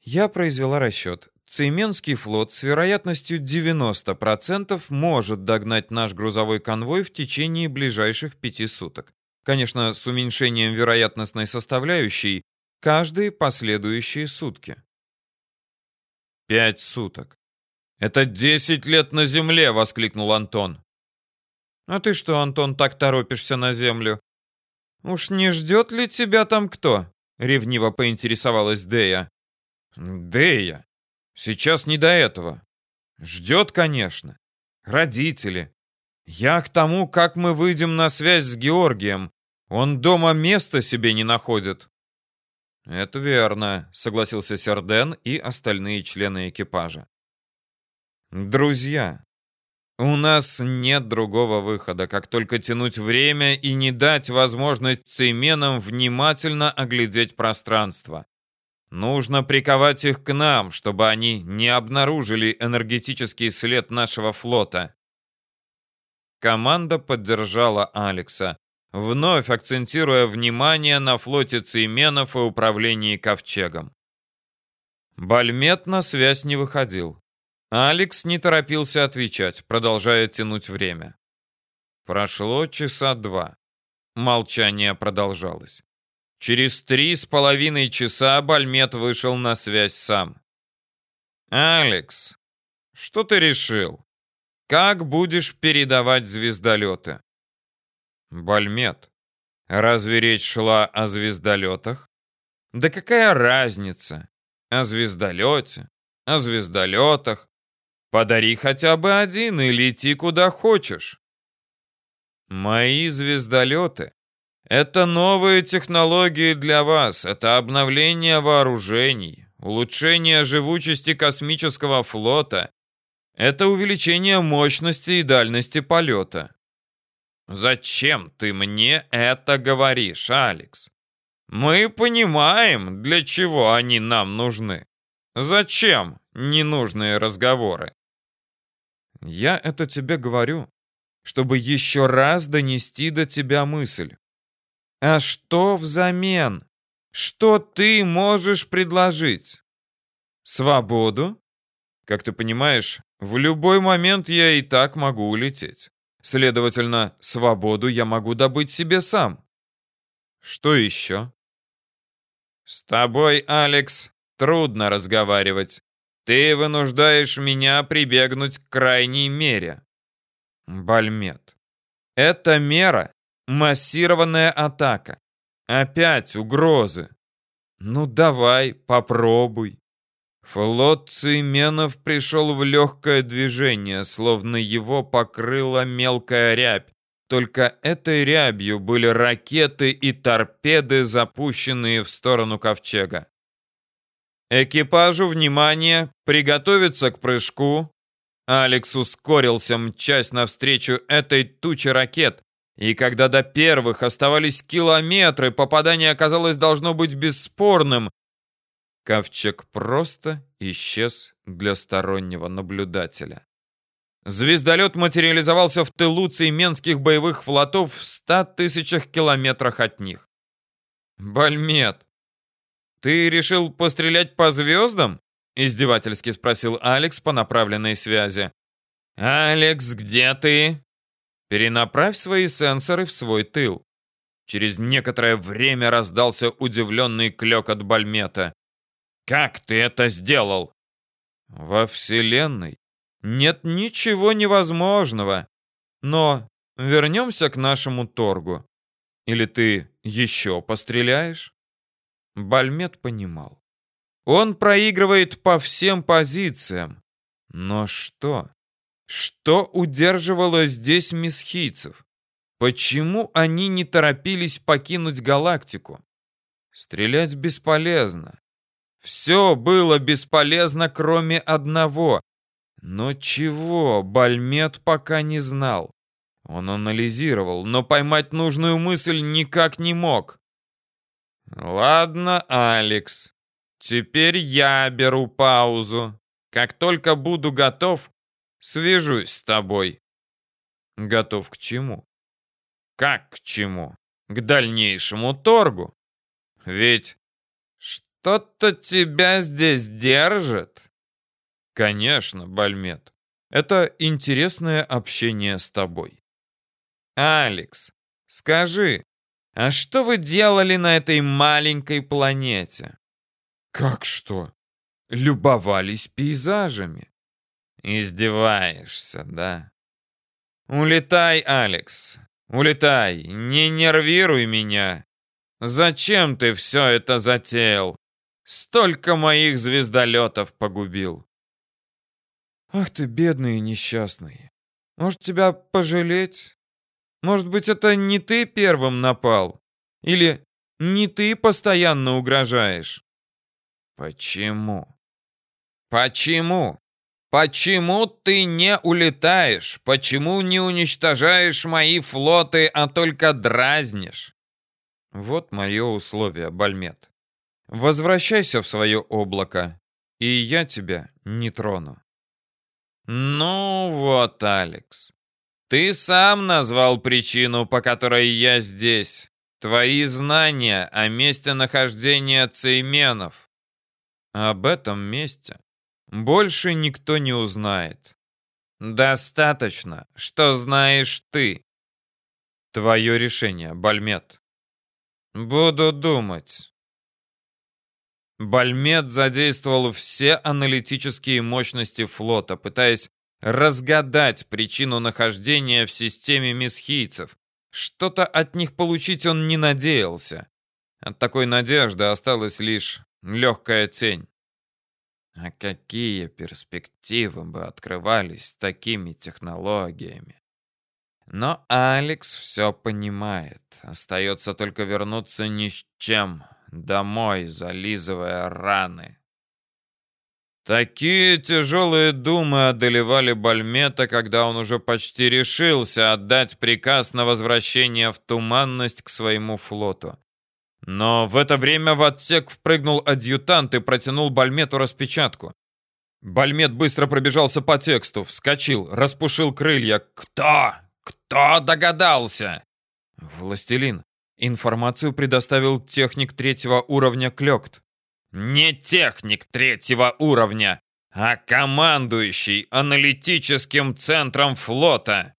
S1: Я произвела расчет. Цейменский флот с вероятностью 90% может догнать наш грузовой конвой в течение ближайших пяти суток. Конечно, с уменьшением вероятностной составляющей каждые последующие сутки. Пять суток. Это десять лет на земле, воскликнул Антон. А ты что, Антон, так торопишься на землю? Уж не ждет ли тебя там кто? Ревниво поинтересовалась Дея. Дея, Сейчас не до этого. Ждет, конечно. Родители. Я к тому, как мы выйдем на связь с Георгием. Он дома места себе не находит. Это верно, согласился Серден и остальные члены экипажа. Друзья, у нас нет другого выхода, как только тянуть время и не дать возможность цейменам внимательно оглядеть пространство. Нужно приковать их к нам, чтобы они не обнаружили энергетический след нашего флота. Команда поддержала Алекса, вновь акцентируя внимание на флоте цейменов и управлении ковчегом. Бальмет на связь не выходил. Алекс не торопился отвечать, продолжая тянуть время. Прошло часа два. Молчание продолжалось. Через три с половиной часа Бальмет вышел на связь сам. «Алекс, что ты решил? Как будешь передавать звездолеты?» «Бальмет, разве речь шла о звездолетах?» «Да какая разница? О звездолете, о звездолетах. Подари хотя бы один и лети куда хочешь». «Мои звездолеты это новые технологии для вас, это обновление вооружений, улучшение живучести космического флота, это увеличение мощности и дальности полета. Зачем ты мне это говоришь, Алекс? Мы понимаем, для чего они нам нужны. Зачем ненужные разговоры? Я это тебе говорю, чтобы еще раз донести до тебя мысль. А что взамен? Что ты можешь предложить? Свободу? Как ты понимаешь, в любой момент я и так могу улететь. Следовательно, свободу я могу добыть себе сам. Что еще? С тобой, Алекс, трудно разговаривать. Ты вынуждаешь меня прибегнуть к крайней мере. Бальмет. Эта мера Массированная атака. Опять угрозы. Ну давай, попробуй. Флот Цейменов пришел в легкое движение, словно его покрыла мелкая рябь. Только этой рябью были ракеты и торпеды, запущенные в сторону ковчега. Экипажу внимание, приготовиться к прыжку. Алекс ускорился, мчась навстречу этой туче ракет, и когда до первых оставались километры, попадание оказалось должно быть бесспорным. Ковчег просто исчез для стороннего наблюдателя. Звездолет материализовался в тылу цейменских боевых флотов в ста тысячах километрах от них. «Бальмет, ты решил пострелять по звездам?» — издевательски спросил Алекс по направленной связи. «Алекс, где ты?» «Перенаправь свои сенсоры в свой тыл». Через некоторое время раздался удивленный клёк от Бальмета. «Как ты это сделал?» «Во Вселенной нет ничего невозможного. Но вернемся к нашему торгу. Или ты еще постреляешь?» Бальмет понимал. Он проигрывает по всем позициям. Но что? Что удерживало здесь месхийцев? Почему они не торопились покинуть галактику? Стрелять бесполезно. Все было бесполезно, кроме одного. Но чего, Бальмет пока не знал. Он анализировал, но поймать нужную мысль никак не мог. «Ладно, Алекс, теперь я беру паузу. Как только буду готов, свяжусь с тобой». «Готов к чему?» «Как к чему? К дальнейшему торгу. Ведь что-то тебя здесь держит». «Конечно, Бальмет. Это интересное общение с тобой». «Алекс, скажи, а что вы делали на этой маленькой планете?» «Как что? Любовались пейзажами». «Издеваешься, да?» «Улетай, Алекс, улетай, не нервируй меня. Зачем ты все это затеял? Столько моих звездолетов погубил». «Ах ты, бедный и несчастный. Может, тебя пожалеть?» Может быть, это не ты первым напал? Или не ты постоянно угрожаешь? Почему? Почему? Почему ты не улетаешь? Почему не уничтожаешь мои флоты, а только дразнишь? Вот мое условие, Бальмет. Возвращайся в свое облако, и я тебя не трону. Ну вот, Алекс. Ты сам назвал причину, по которой я здесь. Твои знания о месте нахождения цейменов. Об этом месте больше никто не узнает. Достаточно, что знаешь ты. Твое решение, Бальмет. Буду думать. Бальмет задействовал все аналитические мощности флота, пытаясь разгадать причину нахождения в системе месхийцев. Что-то от них получить он не надеялся. От такой надежды осталась лишь легкая тень. А какие перспективы бы открывались такими технологиями? Но Алекс все понимает. Остается только вернуться ни с чем, домой, зализывая раны. Такие тяжелые думы одолевали Бальмета, когда он уже почти решился отдать приказ на возвращение в туманность к своему флоту. Но в это время в отсек впрыгнул адъютант и протянул Бальмету распечатку. Бальмет быстро пробежался по тексту, вскочил, распушил крылья. «Кто? Кто догадался?» «Властелин. Информацию предоставил техник третьего уровня Клёкт. Не техник третьего уровня, а командующий аналитическим центром флота.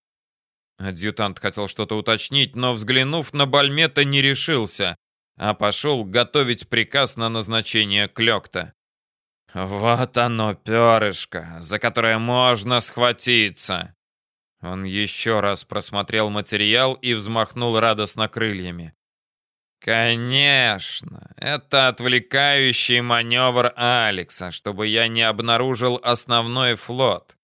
S1: Адъютант хотел что-то уточнить, но, взглянув на Бальмета, не решился, а пошел готовить приказ на назначение Клёкта. Вот оно, перышко, за которое можно схватиться. Он еще раз просмотрел материал и взмахнул радостно крыльями. Конечно, это отвлекающий маневр Алекса, чтобы я не обнаружил основной флот.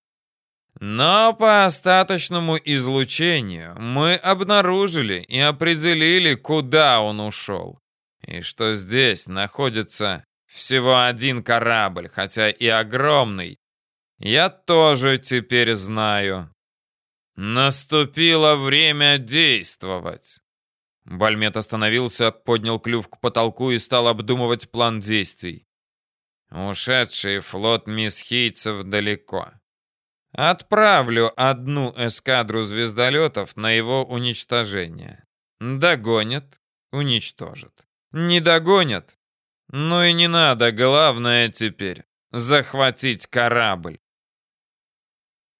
S1: Но по остаточному излучению мы обнаружили и определили, куда он ушел. И что здесь находится всего один корабль, хотя и огромный. Я тоже теперь знаю. Наступило время действовать. Бальмет остановился, поднял клюв к потолку и стал обдумывать план действий. Ушедший флот мисхийцев далеко. Отправлю одну эскадру звездолетов на его уничтожение. Догонят, уничтожат. Не догонят. Ну и не надо, главное теперь захватить корабль.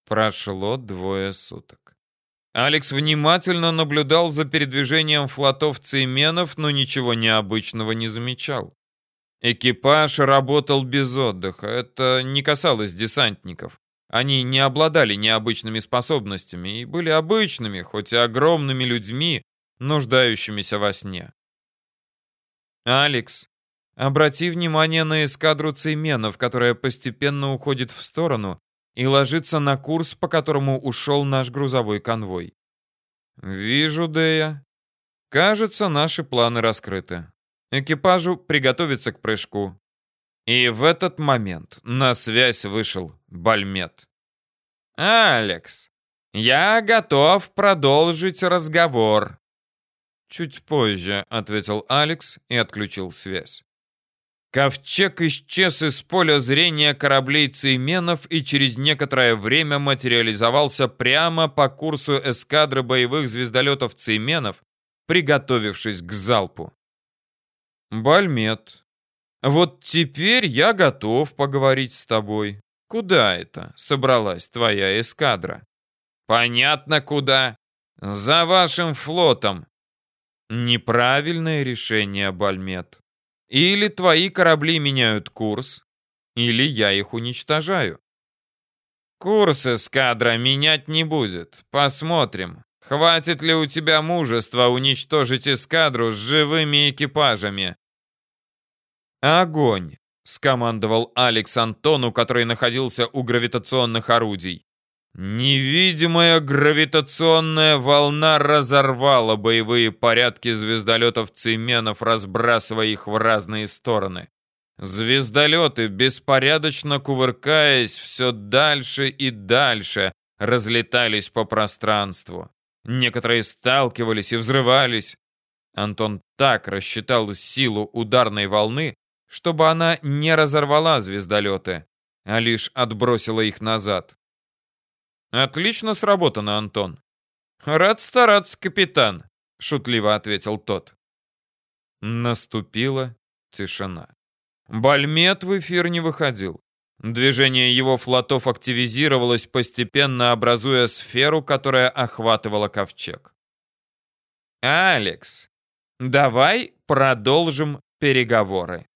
S1: Прошло двое суток. Алекс внимательно наблюдал за передвижением флотов цейменов, но ничего необычного не замечал. Экипаж работал без отдыха. Это не касалось десантников. Они не обладали необычными способностями и были обычными, хоть и огромными людьми, нуждающимися во сне. «Алекс, обрати внимание на эскадру цейменов, которая постепенно уходит в сторону и ложится на курс, по которому ушел наш грузовой конвой». «Вижу, Дея. Кажется, наши планы раскрыты. Экипажу приготовиться к прыжку. И в этот момент на связь вышел Бальмет. «Алекс, я готов продолжить разговор». «Чуть позже», — ответил Алекс и отключил связь. Ковчег исчез из поля зрения кораблей Цейменов и через некоторое время материализовался прямо по курсу эскадры боевых звездолетов Цейменов, приготовившись к залпу. Бальмет, вот теперь я готов поговорить с тобой. Куда это собралась твоя эскадра? Понятно, куда. За вашим флотом. Неправильное решение, Бальмет. Или твои корабли меняют курс, или я их уничтожаю. Курс эскадра менять не будет. Посмотрим, хватит ли у тебя мужества уничтожить эскадру с живыми экипажами. «Огонь!» — скомандовал Алекс Антону, который находился у гравитационных орудий. Невидимая гравитационная волна разорвала боевые порядки звездолетов Цеменов, разбрасывая их в разные стороны. Звездолеты, беспорядочно кувыркаясь, все дальше и дальше разлетались по пространству. Некоторые сталкивались и взрывались. Антон так рассчитал силу ударной волны, чтобы она не разорвала звездолеты, а лишь отбросила их назад. Отлично сработано, Антон. Рад стараться, капитан, шутливо ответил тот. Наступила тишина. Бальмет в эфир не выходил. Движение его флотов активизировалось, постепенно образуя сферу, которая охватывала ковчег. «Алекс, давай продолжим переговоры».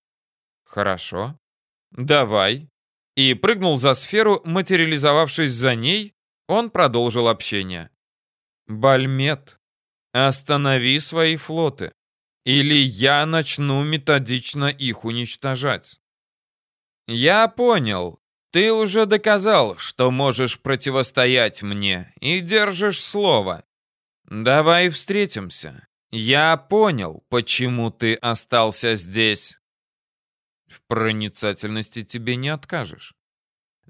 S1: Хорошо. Давай. И прыгнул за сферу, материализовавшись за ней, он продолжил общение. Бальмет, останови свои флоты, или я начну методично их уничтожать. Я понял. Ты уже доказал, что можешь противостоять мне и держишь слово. Давай встретимся. Я понял, почему ты остался здесь. В проницательности тебе не откажешь.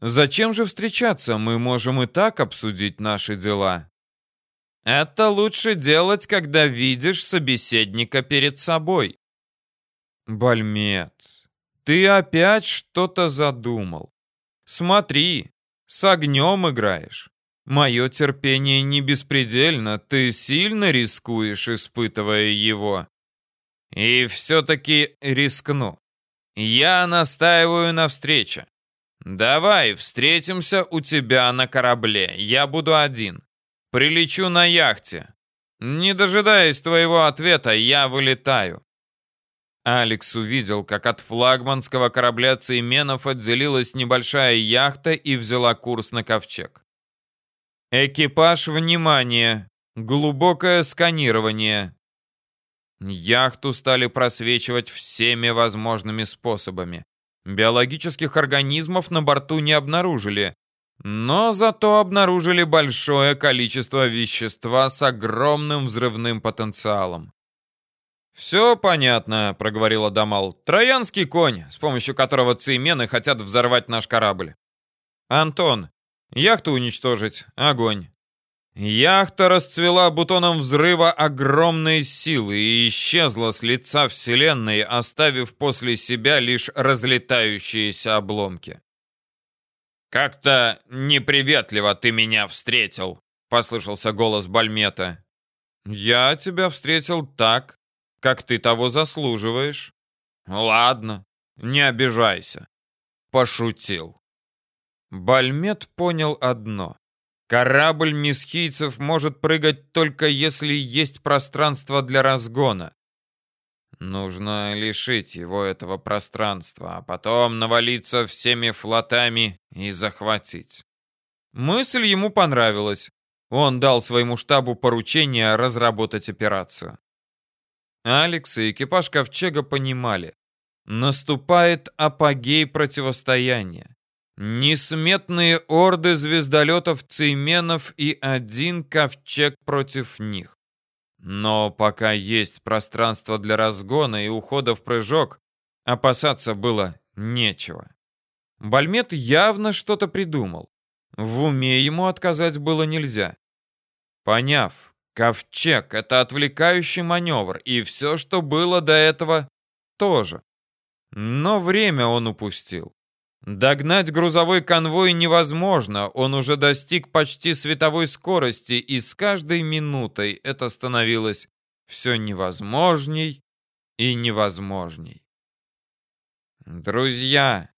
S1: Зачем же встречаться? Мы можем и так обсудить наши дела. Это лучше делать, когда видишь собеседника перед собой. Бальмет, ты опять что-то задумал. Смотри, с огнем играешь. Мое терпение не беспредельно, ты сильно рискуешь, испытывая его. И все-таки рискну. Я настаиваю на встрече. Давай, встретимся у тебя на корабле. Я буду один. Прилечу на яхте. Не дожидаясь твоего ответа, я вылетаю. Алекс увидел, как от флагманского корабля Цейменов отделилась небольшая яхта и взяла курс на ковчег. Экипаж, внимание! Глубокое сканирование. Яхту стали просвечивать всеми возможными способами. Биологических организмов на борту не обнаружили, но зато обнаружили большое количество вещества с огромным взрывным потенциалом. «Все понятно», — проговорил Адамал. «Троянский конь, с помощью которого цеймены хотят взорвать наш корабль». «Антон, яхту уничтожить. Огонь». Яхта расцвела бутоном взрыва огромной силы и исчезла с лица Вселенной, оставив после себя лишь разлетающиеся обломки. «Как-то неприветливо ты меня встретил», — послышался голос Бальмета. «Я тебя встретил так, как ты того заслуживаешь». «Ладно, не обижайся». Пошутил. Бальмет понял одно. Корабль месхийцев может прыгать только если есть пространство для разгона. Нужно лишить его этого пространства, а потом навалиться всеми флотами и захватить. Мысль ему понравилась. Он дал своему штабу поручение разработать операцию. Алекс и экипаж Ковчега понимали. Наступает апогей противостояния. Несметные орды звездолетов Цейменов и один Ковчег против них. Но пока есть пространство для разгона и ухода в прыжок, опасаться было нечего. Бальмет явно что-то придумал. В уме ему отказать было нельзя. Поняв, ковчег — это отвлекающий маневр, и все, что было до этого, тоже. Но время он упустил. Догнать грузовой конвой невозможно, он уже достиг почти световой скорости, и с каждой минутой это становилось все невозможней и невозможней. «Друзья,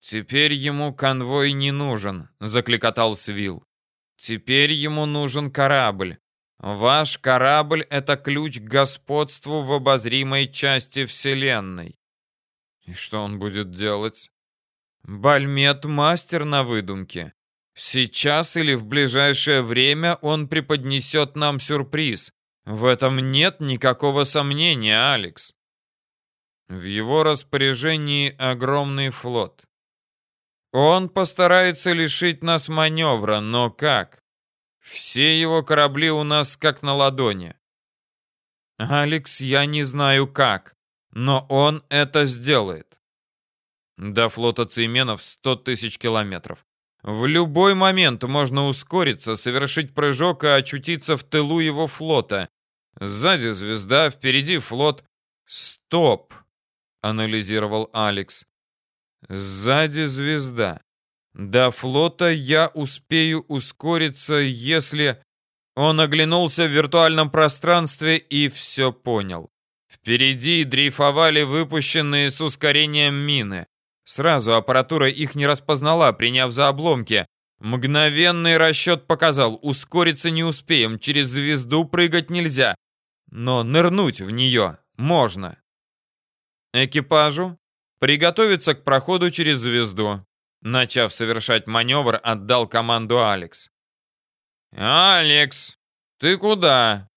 S1: теперь ему конвой не нужен», — закликотал Свил. «Теперь ему нужен корабль. Ваш корабль — это ключ к господству в обозримой части Вселенной. И что он будет делать? Бальмет мастер на выдумке. Сейчас или в ближайшее время он преподнесет нам сюрприз. В этом нет никакого сомнения, Алекс. В его распоряжении огромный флот. Он постарается лишить нас маневра, но как? Все его корабли у нас как на ладони. Алекс, я не знаю как но он это сделает. До флота Цейменов 100 тысяч километров. В любой момент можно ускориться, совершить прыжок и очутиться в тылу его флота. Сзади звезда, впереди флот. Стоп, анализировал Алекс. Сзади звезда. До флота я успею ускориться, если... Он оглянулся в виртуальном пространстве и все понял. Впереди дрейфовали выпущенные с ускорением мины. Сразу аппаратура их не распознала, приняв за обломки. Мгновенный расчет показал, ускориться не успеем, через звезду прыгать нельзя. Но нырнуть в нее можно. Экипажу приготовиться к проходу через звезду. Начав совершать маневр, отдал команду Алекс. «Алекс, ты куда?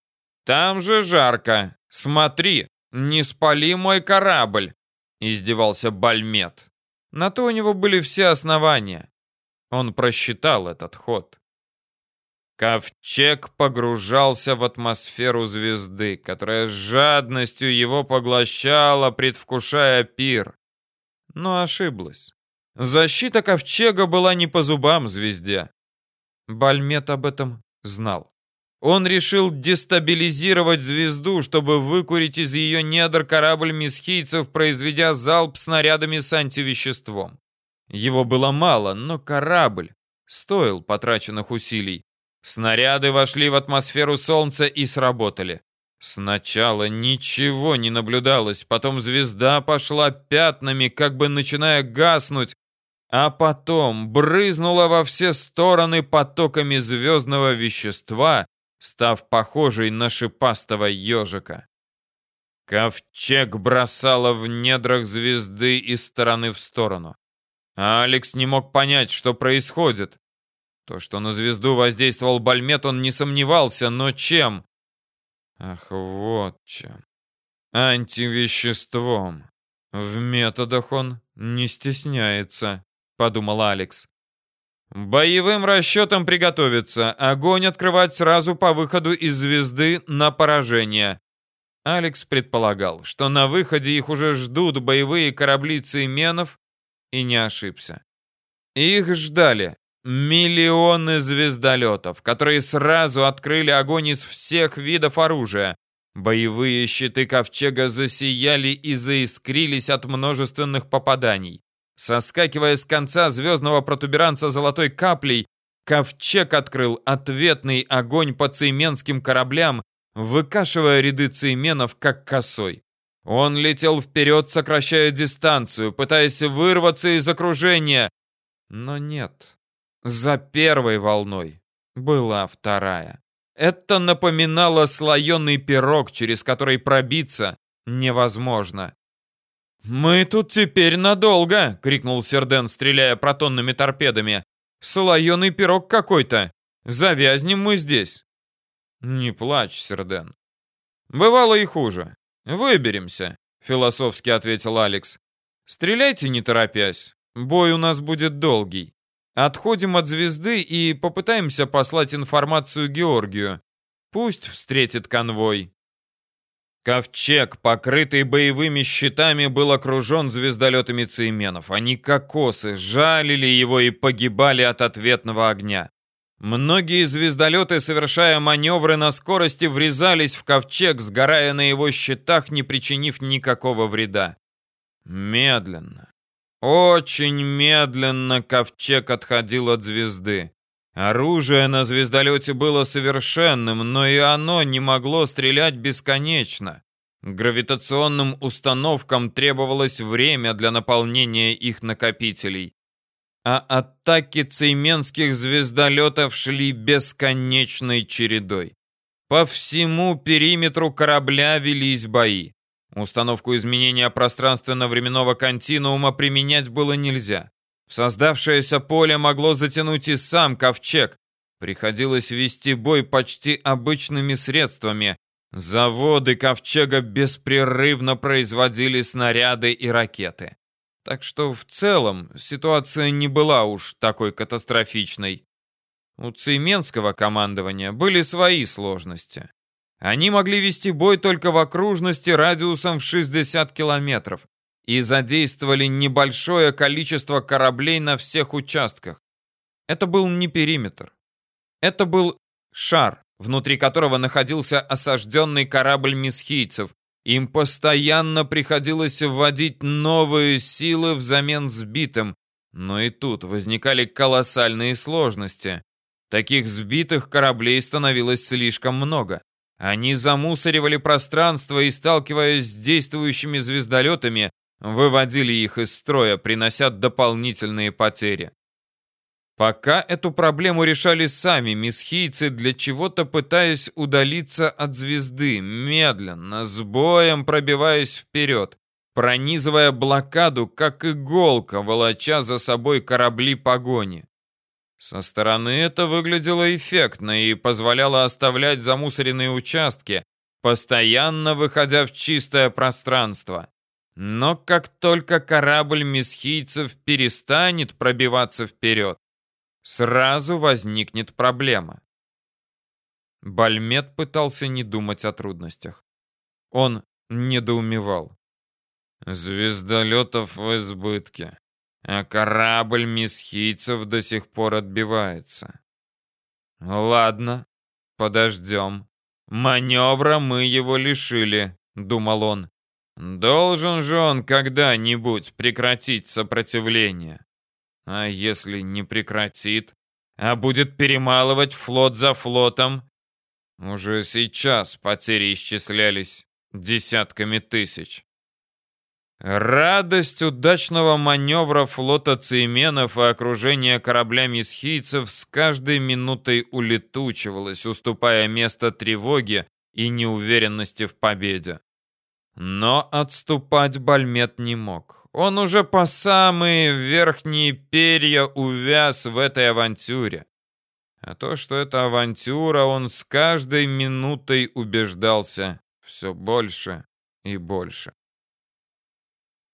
S1: Там же жарко. Смотри, «Не спали мой корабль!» — издевался Бальмет. На то у него были все основания. Он просчитал этот ход. Ковчег погружался в атмосферу звезды, которая с жадностью его поглощала, предвкушая пир. Но ошиблась. Защита Ковчега была не по зубам звезде. Бальмет об этом знал. Он решил дестабилизировать звезду, чтобы выкурить из ее недр корабль месхийцев, произведя залп снарядами с антивеществом. Его было мало, но корабль стоил потраченных усилий. Снаряды вошли в атмосферу Солнца и сработали. Сначала ничего не наблюдалось, потом звезда пошла пятнами, как бы начиная гаснуть, а потом брызнула во все стороны потоками звездного вещества, став похожей на шипастого ежика. Ковчег бросало в недрах звезды из стороны в сторону. А Алекс не мог понять, что происходит. То, что на звезду воздействовал Бальмет, он не сомневался, но чем? Ах, вот чем. Антивеществом. В методах он не стесняется, подумал Алекс. Боевым расчетом приготовиться. Огонь открывать сразу по выходу из звезды на поражение. Алекс предполагал, что на выходе их уже ждут боевые корабли цейменов, и не ошибся. Их ждали миллионы звездолетов, которые сразу открыли огонь из всех видов оружия. Боевые щиты ковчега засияли и заискрились от множественных попаданий. Соскакивая с конца звездного протуберанца золотой каплей, Ковчег открыл ответный огонь по цейменским кораблям, выкашивая ряды цейменов как косой. Он летел вперед, сокращая дистанцию, пытаясь вырваться из окружения. Но нет. За первой волной была вторая. Это напоминало слоеный пирог, через который пробиться невозможно. «Мы тут теперь надолго!» — крикнул Серден, стреляя протонными торпедами. «Слоеный пирог какой-то! Завязнем мы здесь!» «Не плачь, Серден. Бывало и хуже. Выберемся», — философски ответил Алекс. «Стреляйте, не торопясь. Бой у нас будет долгий. Отходим от звезды и попытаемся послать информацию Георгию. Пусть встретит конвой». Ковчег, покрытый боевыми щитами, был окружен звездолетами цейменов. Они кокосы, жалили его и погибали от ответного огня. Многие звездолеты, совершая маневры на скорости, врезались в ковчег, сгорая на его щитах, не причинив никакого вреда. Медленно, очень медленно ковчег отходил от звезды. Оружие на звездолете было совершенным, но и оно не могло стрелять бесконечно. Гравитационным установкам требовалось время для наполнения их накопителей. А атаки цейменских звездолетов шли бесконечной чередой. По всему периметру корабля велись бои. Установку изменения пространственно-временного континуума применять было нельзя. В создавшееся поле могло затянуть и сам ковчег. Приходилось вести бой почти обычными средствами. Заводы ковчега беспрерывно производили снаряды и ракеты. Так что в целом ситуация не была уж такой катастрофичной. У цейменского командования были свои сложности. Они могли вести бой только в окружности радиусом в 60 километров, и задействовали небольшое количество кораблей на всех участках. Это был не периметр. Это был шар, внутри которого находился осажденный корабль месхийцев. Им постоянно приходилось вводить новые силы взамен сбитым, но и тут возникали колоссальные сложности. Таких сбитых кораблей становилось слишком много. Они замусоривали пространство и, сталкиваясь с действующими звездолетами, выводили их из строя, принося дополнительные потери. Пока эту проблему решали сами месхийцы, для чего-то пытаясь удалиться от звезды, медленно, с боем пробиваясь вперед, пронизывая блокаду, как иголка, волоча за собой корабли погони. Со стороны это выглядело эффектно и позволяло оставлять замусоренные участки, постоянно выходя в чистое пространство. Но как только корабль месхийцев перестанет пробиваться вперед, сразу возникнет проблема. Бальмет пытался не думать о трудностях. Он недоумевал. Звездолетов в избытке, а корабль месхийцев до сих пор отбивается. Ладно, подождем. Маневра мы его лишили, думал он. Должен же он когда-нибудь прекратить сопротивление. А если не прекратит, а будет перемалывать флот за флотом? Уже сейчас потери исчислялись десятками тысяч. Радость удачного маневра флота цейменов и окружения кораблями схийцев с каждой минутой улетучивалась, уступая место тревоге и неуверенности в победе. Но отступать Бальмет не мог. Он уже по самые верхние перья увяз в этой авантюре. А то, что это авантюра, он с каждой минутой убеждался все больше и больше.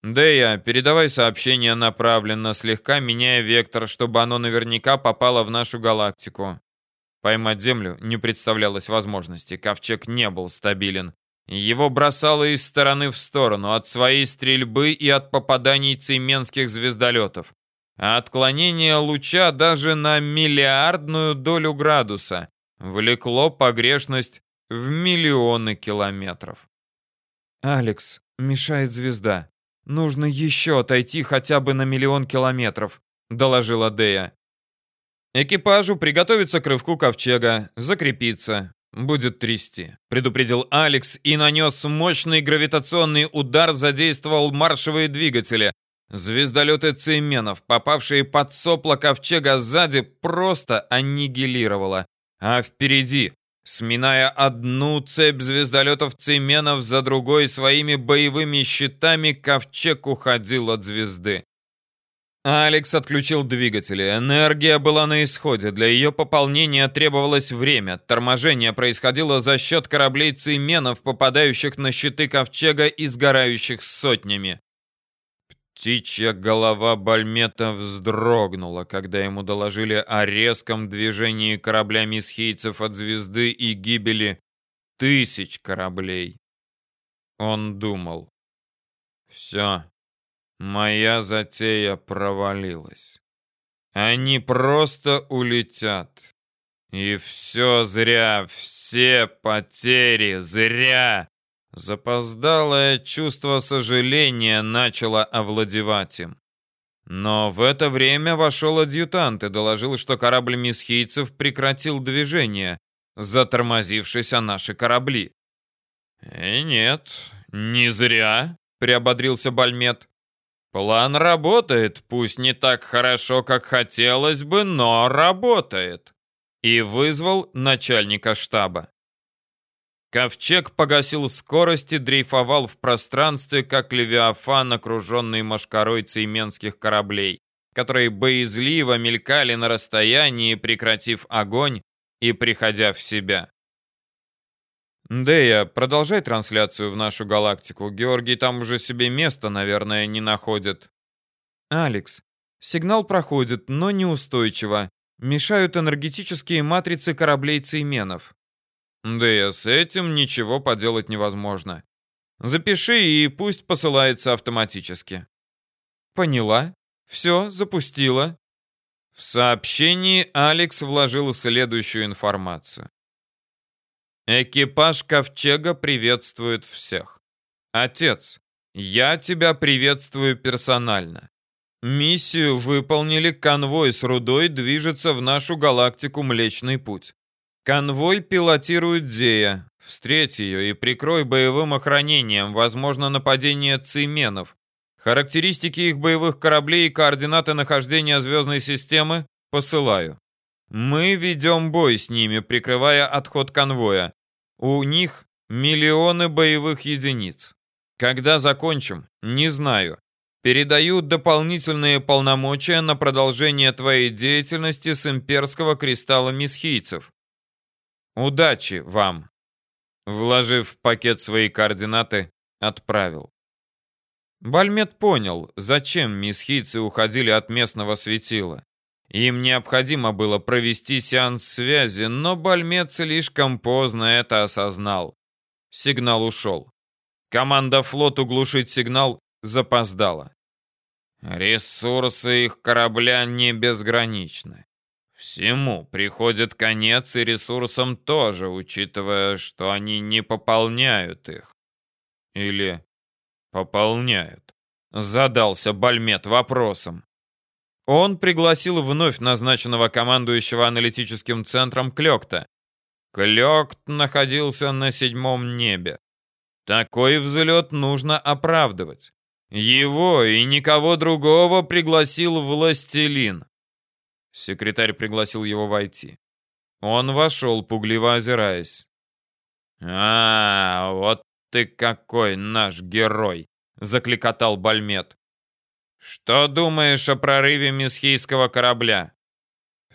S1: Дэя, передавай сообщение направленно, слегка меняя вектор, чтобы оно наверняка попало в нашу галактику. Поймать Землю не представлялось возможности, ковчег не был стабилен. Его бросало из стороны в сторону, от своей стрельбы и от попаданий цейменских звездолетов. А отклонение луча даже на миллиардную долю градуса влекло погрешность в миллионы километров. «Алекс, мешает звезда. Нужно еще отойти хотя бы на миллион километров», — доложила Дея. «Экипажу приготовиться к рывку ковчега, закрепиться. «Будет трясти», — предупредил Алекс и нанес мощный гравитационный удар, задействовал маршевые двигатели. Звездолеты Цейменов, попавшие под сопло ковчега сзади, просто аннигилировало. А впереди, сминая одну цепь звездолетов Цейменов за другой своими боевыми щитами, ковчег уходил от звезды. Алекс отключил двигатели. Энергия была на исходе. Для ее пополнения требовалось время. Торможение происходило за счет кораблей цейменов, попадающих на щиты ковчега и сгорающих сотнями. Птичья голова Бальмета вздрогнула, когда ему доложили о резком движении корабля мисхийцев от звезды и гибели тысяч кораблей. Он думал. Все, Моя затея провалилась. Они просто улетят. И все зря, все потери зря. Запоздалое чувство сожаления начало овладевать им. Но в это время вошел адъютант и доложил, что корабль мисхийцев прекратил движение, затормозившись о наши корабли. «И «Э, нет, не зря», — приободрился Бальмет. План работает, пусть не так хорошо, как хотелось бы, но работает. И вызвал начальника штаба. Ковчег погасил скорость и дрейфовал в пространстве, как левиафан, окруженный машкарой цейменских кораблей, которые боязливо мелькали на расстоянии, прекратив огонь и приходя в себя. Дея, продолжай трансляцию в нашу галактику. Георгий там уже себе места, наверное, не находит. Алекс, сигнал проходит, но неустойчиво. Мешают энергетические матрицы кораблей Цейменов. Дея, с этим ничего поделать невозможно. Запиши и пусть посылается автоматически. Поняла. Все, запустила. В сообщении Алекс вложил следующую информацию. Экипаж Ковчега приветствует всех. Отец, я тебя приветствую персонально. Миссию выполнили, конвой с рудой движется в нашу галактику Млечный Путь. Конвой пилотирует Зея. Встреть ее и прикрой боевым охранением, возможно нападение цименов. Характеристики их боевых кораблей и координаты нахождения звездной системы посылаю. Мы ведем бой с ними, прикрывая отход конвоя. У них миллионы боевых единиц. Когда закончим, не знаю. Передаю дополнительные полномочия на продолжение твоей деятельности с имперского кристалла мисхийцев. Удачи вам. Вложив в пакет свои координаты, отправил. Бальмет понял, зачем мисхийцы уходили от местного светила. Им необходимо было провести сеанс связи, но Бальмет слишком поздно это осознал. Сигнал ушел. Команда флоту глушить сигнал запоздала. Ресурсы их корабля не безграничны. Всему приходит конец и ресурсам тоже, учитывая, что они не пополняют их. Или пополняют. Задался Бальмет вопросом. Он пригласил вновь назначенного командующего аналитическим центром Клёкта. Клёкт находился на седьмом небе. Такой взлет нужно оправдывать. Его и никого другого пригласил властелин. Секретарь пригласил его войти. Он вошел, пугливо озираясь. «А, вот ты какой наш герой!» — закликотал Бальмет. Что думаешь о прорыве месхийского корабля?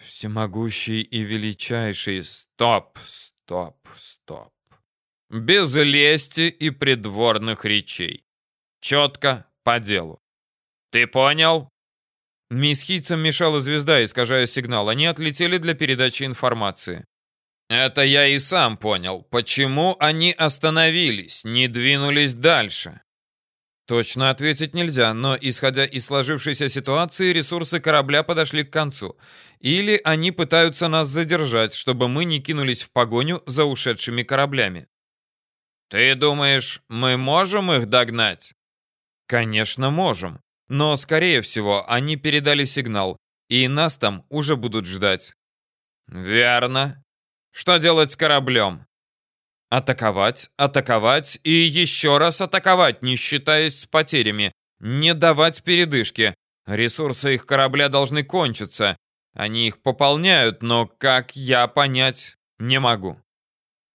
S1: Всемогущий и величайший. Стоп, стоп, стоп. Без лести и придворных речей. Четко, по делу. Ты понял? Месхийцам мешала звезда, искажая сигнал. Они отлетели для передачи информации. Это я и сам понял. Почему они остановились, не двинулись дальше? Точно ответить нельзя, но исходя из сложившейся ситуации, ресурсы корабля подошли к концу. Или они пытаются нас задержать, чтобы мы не кинулись в погоню за ушедшими кораблями. Ты думаешь, мы можем их догнать? Конечно, можем. Но, скорее всего, они передали сигнал, и нас там уже будут ждать. Верно. Что делать с кораблем? Атаковать, атаковать и еще раз атаковать, не считаясь с потерями. Не давать передышки. Ресурсы их корабля должны кончиться. Они их пополняют, но как я понять не могу.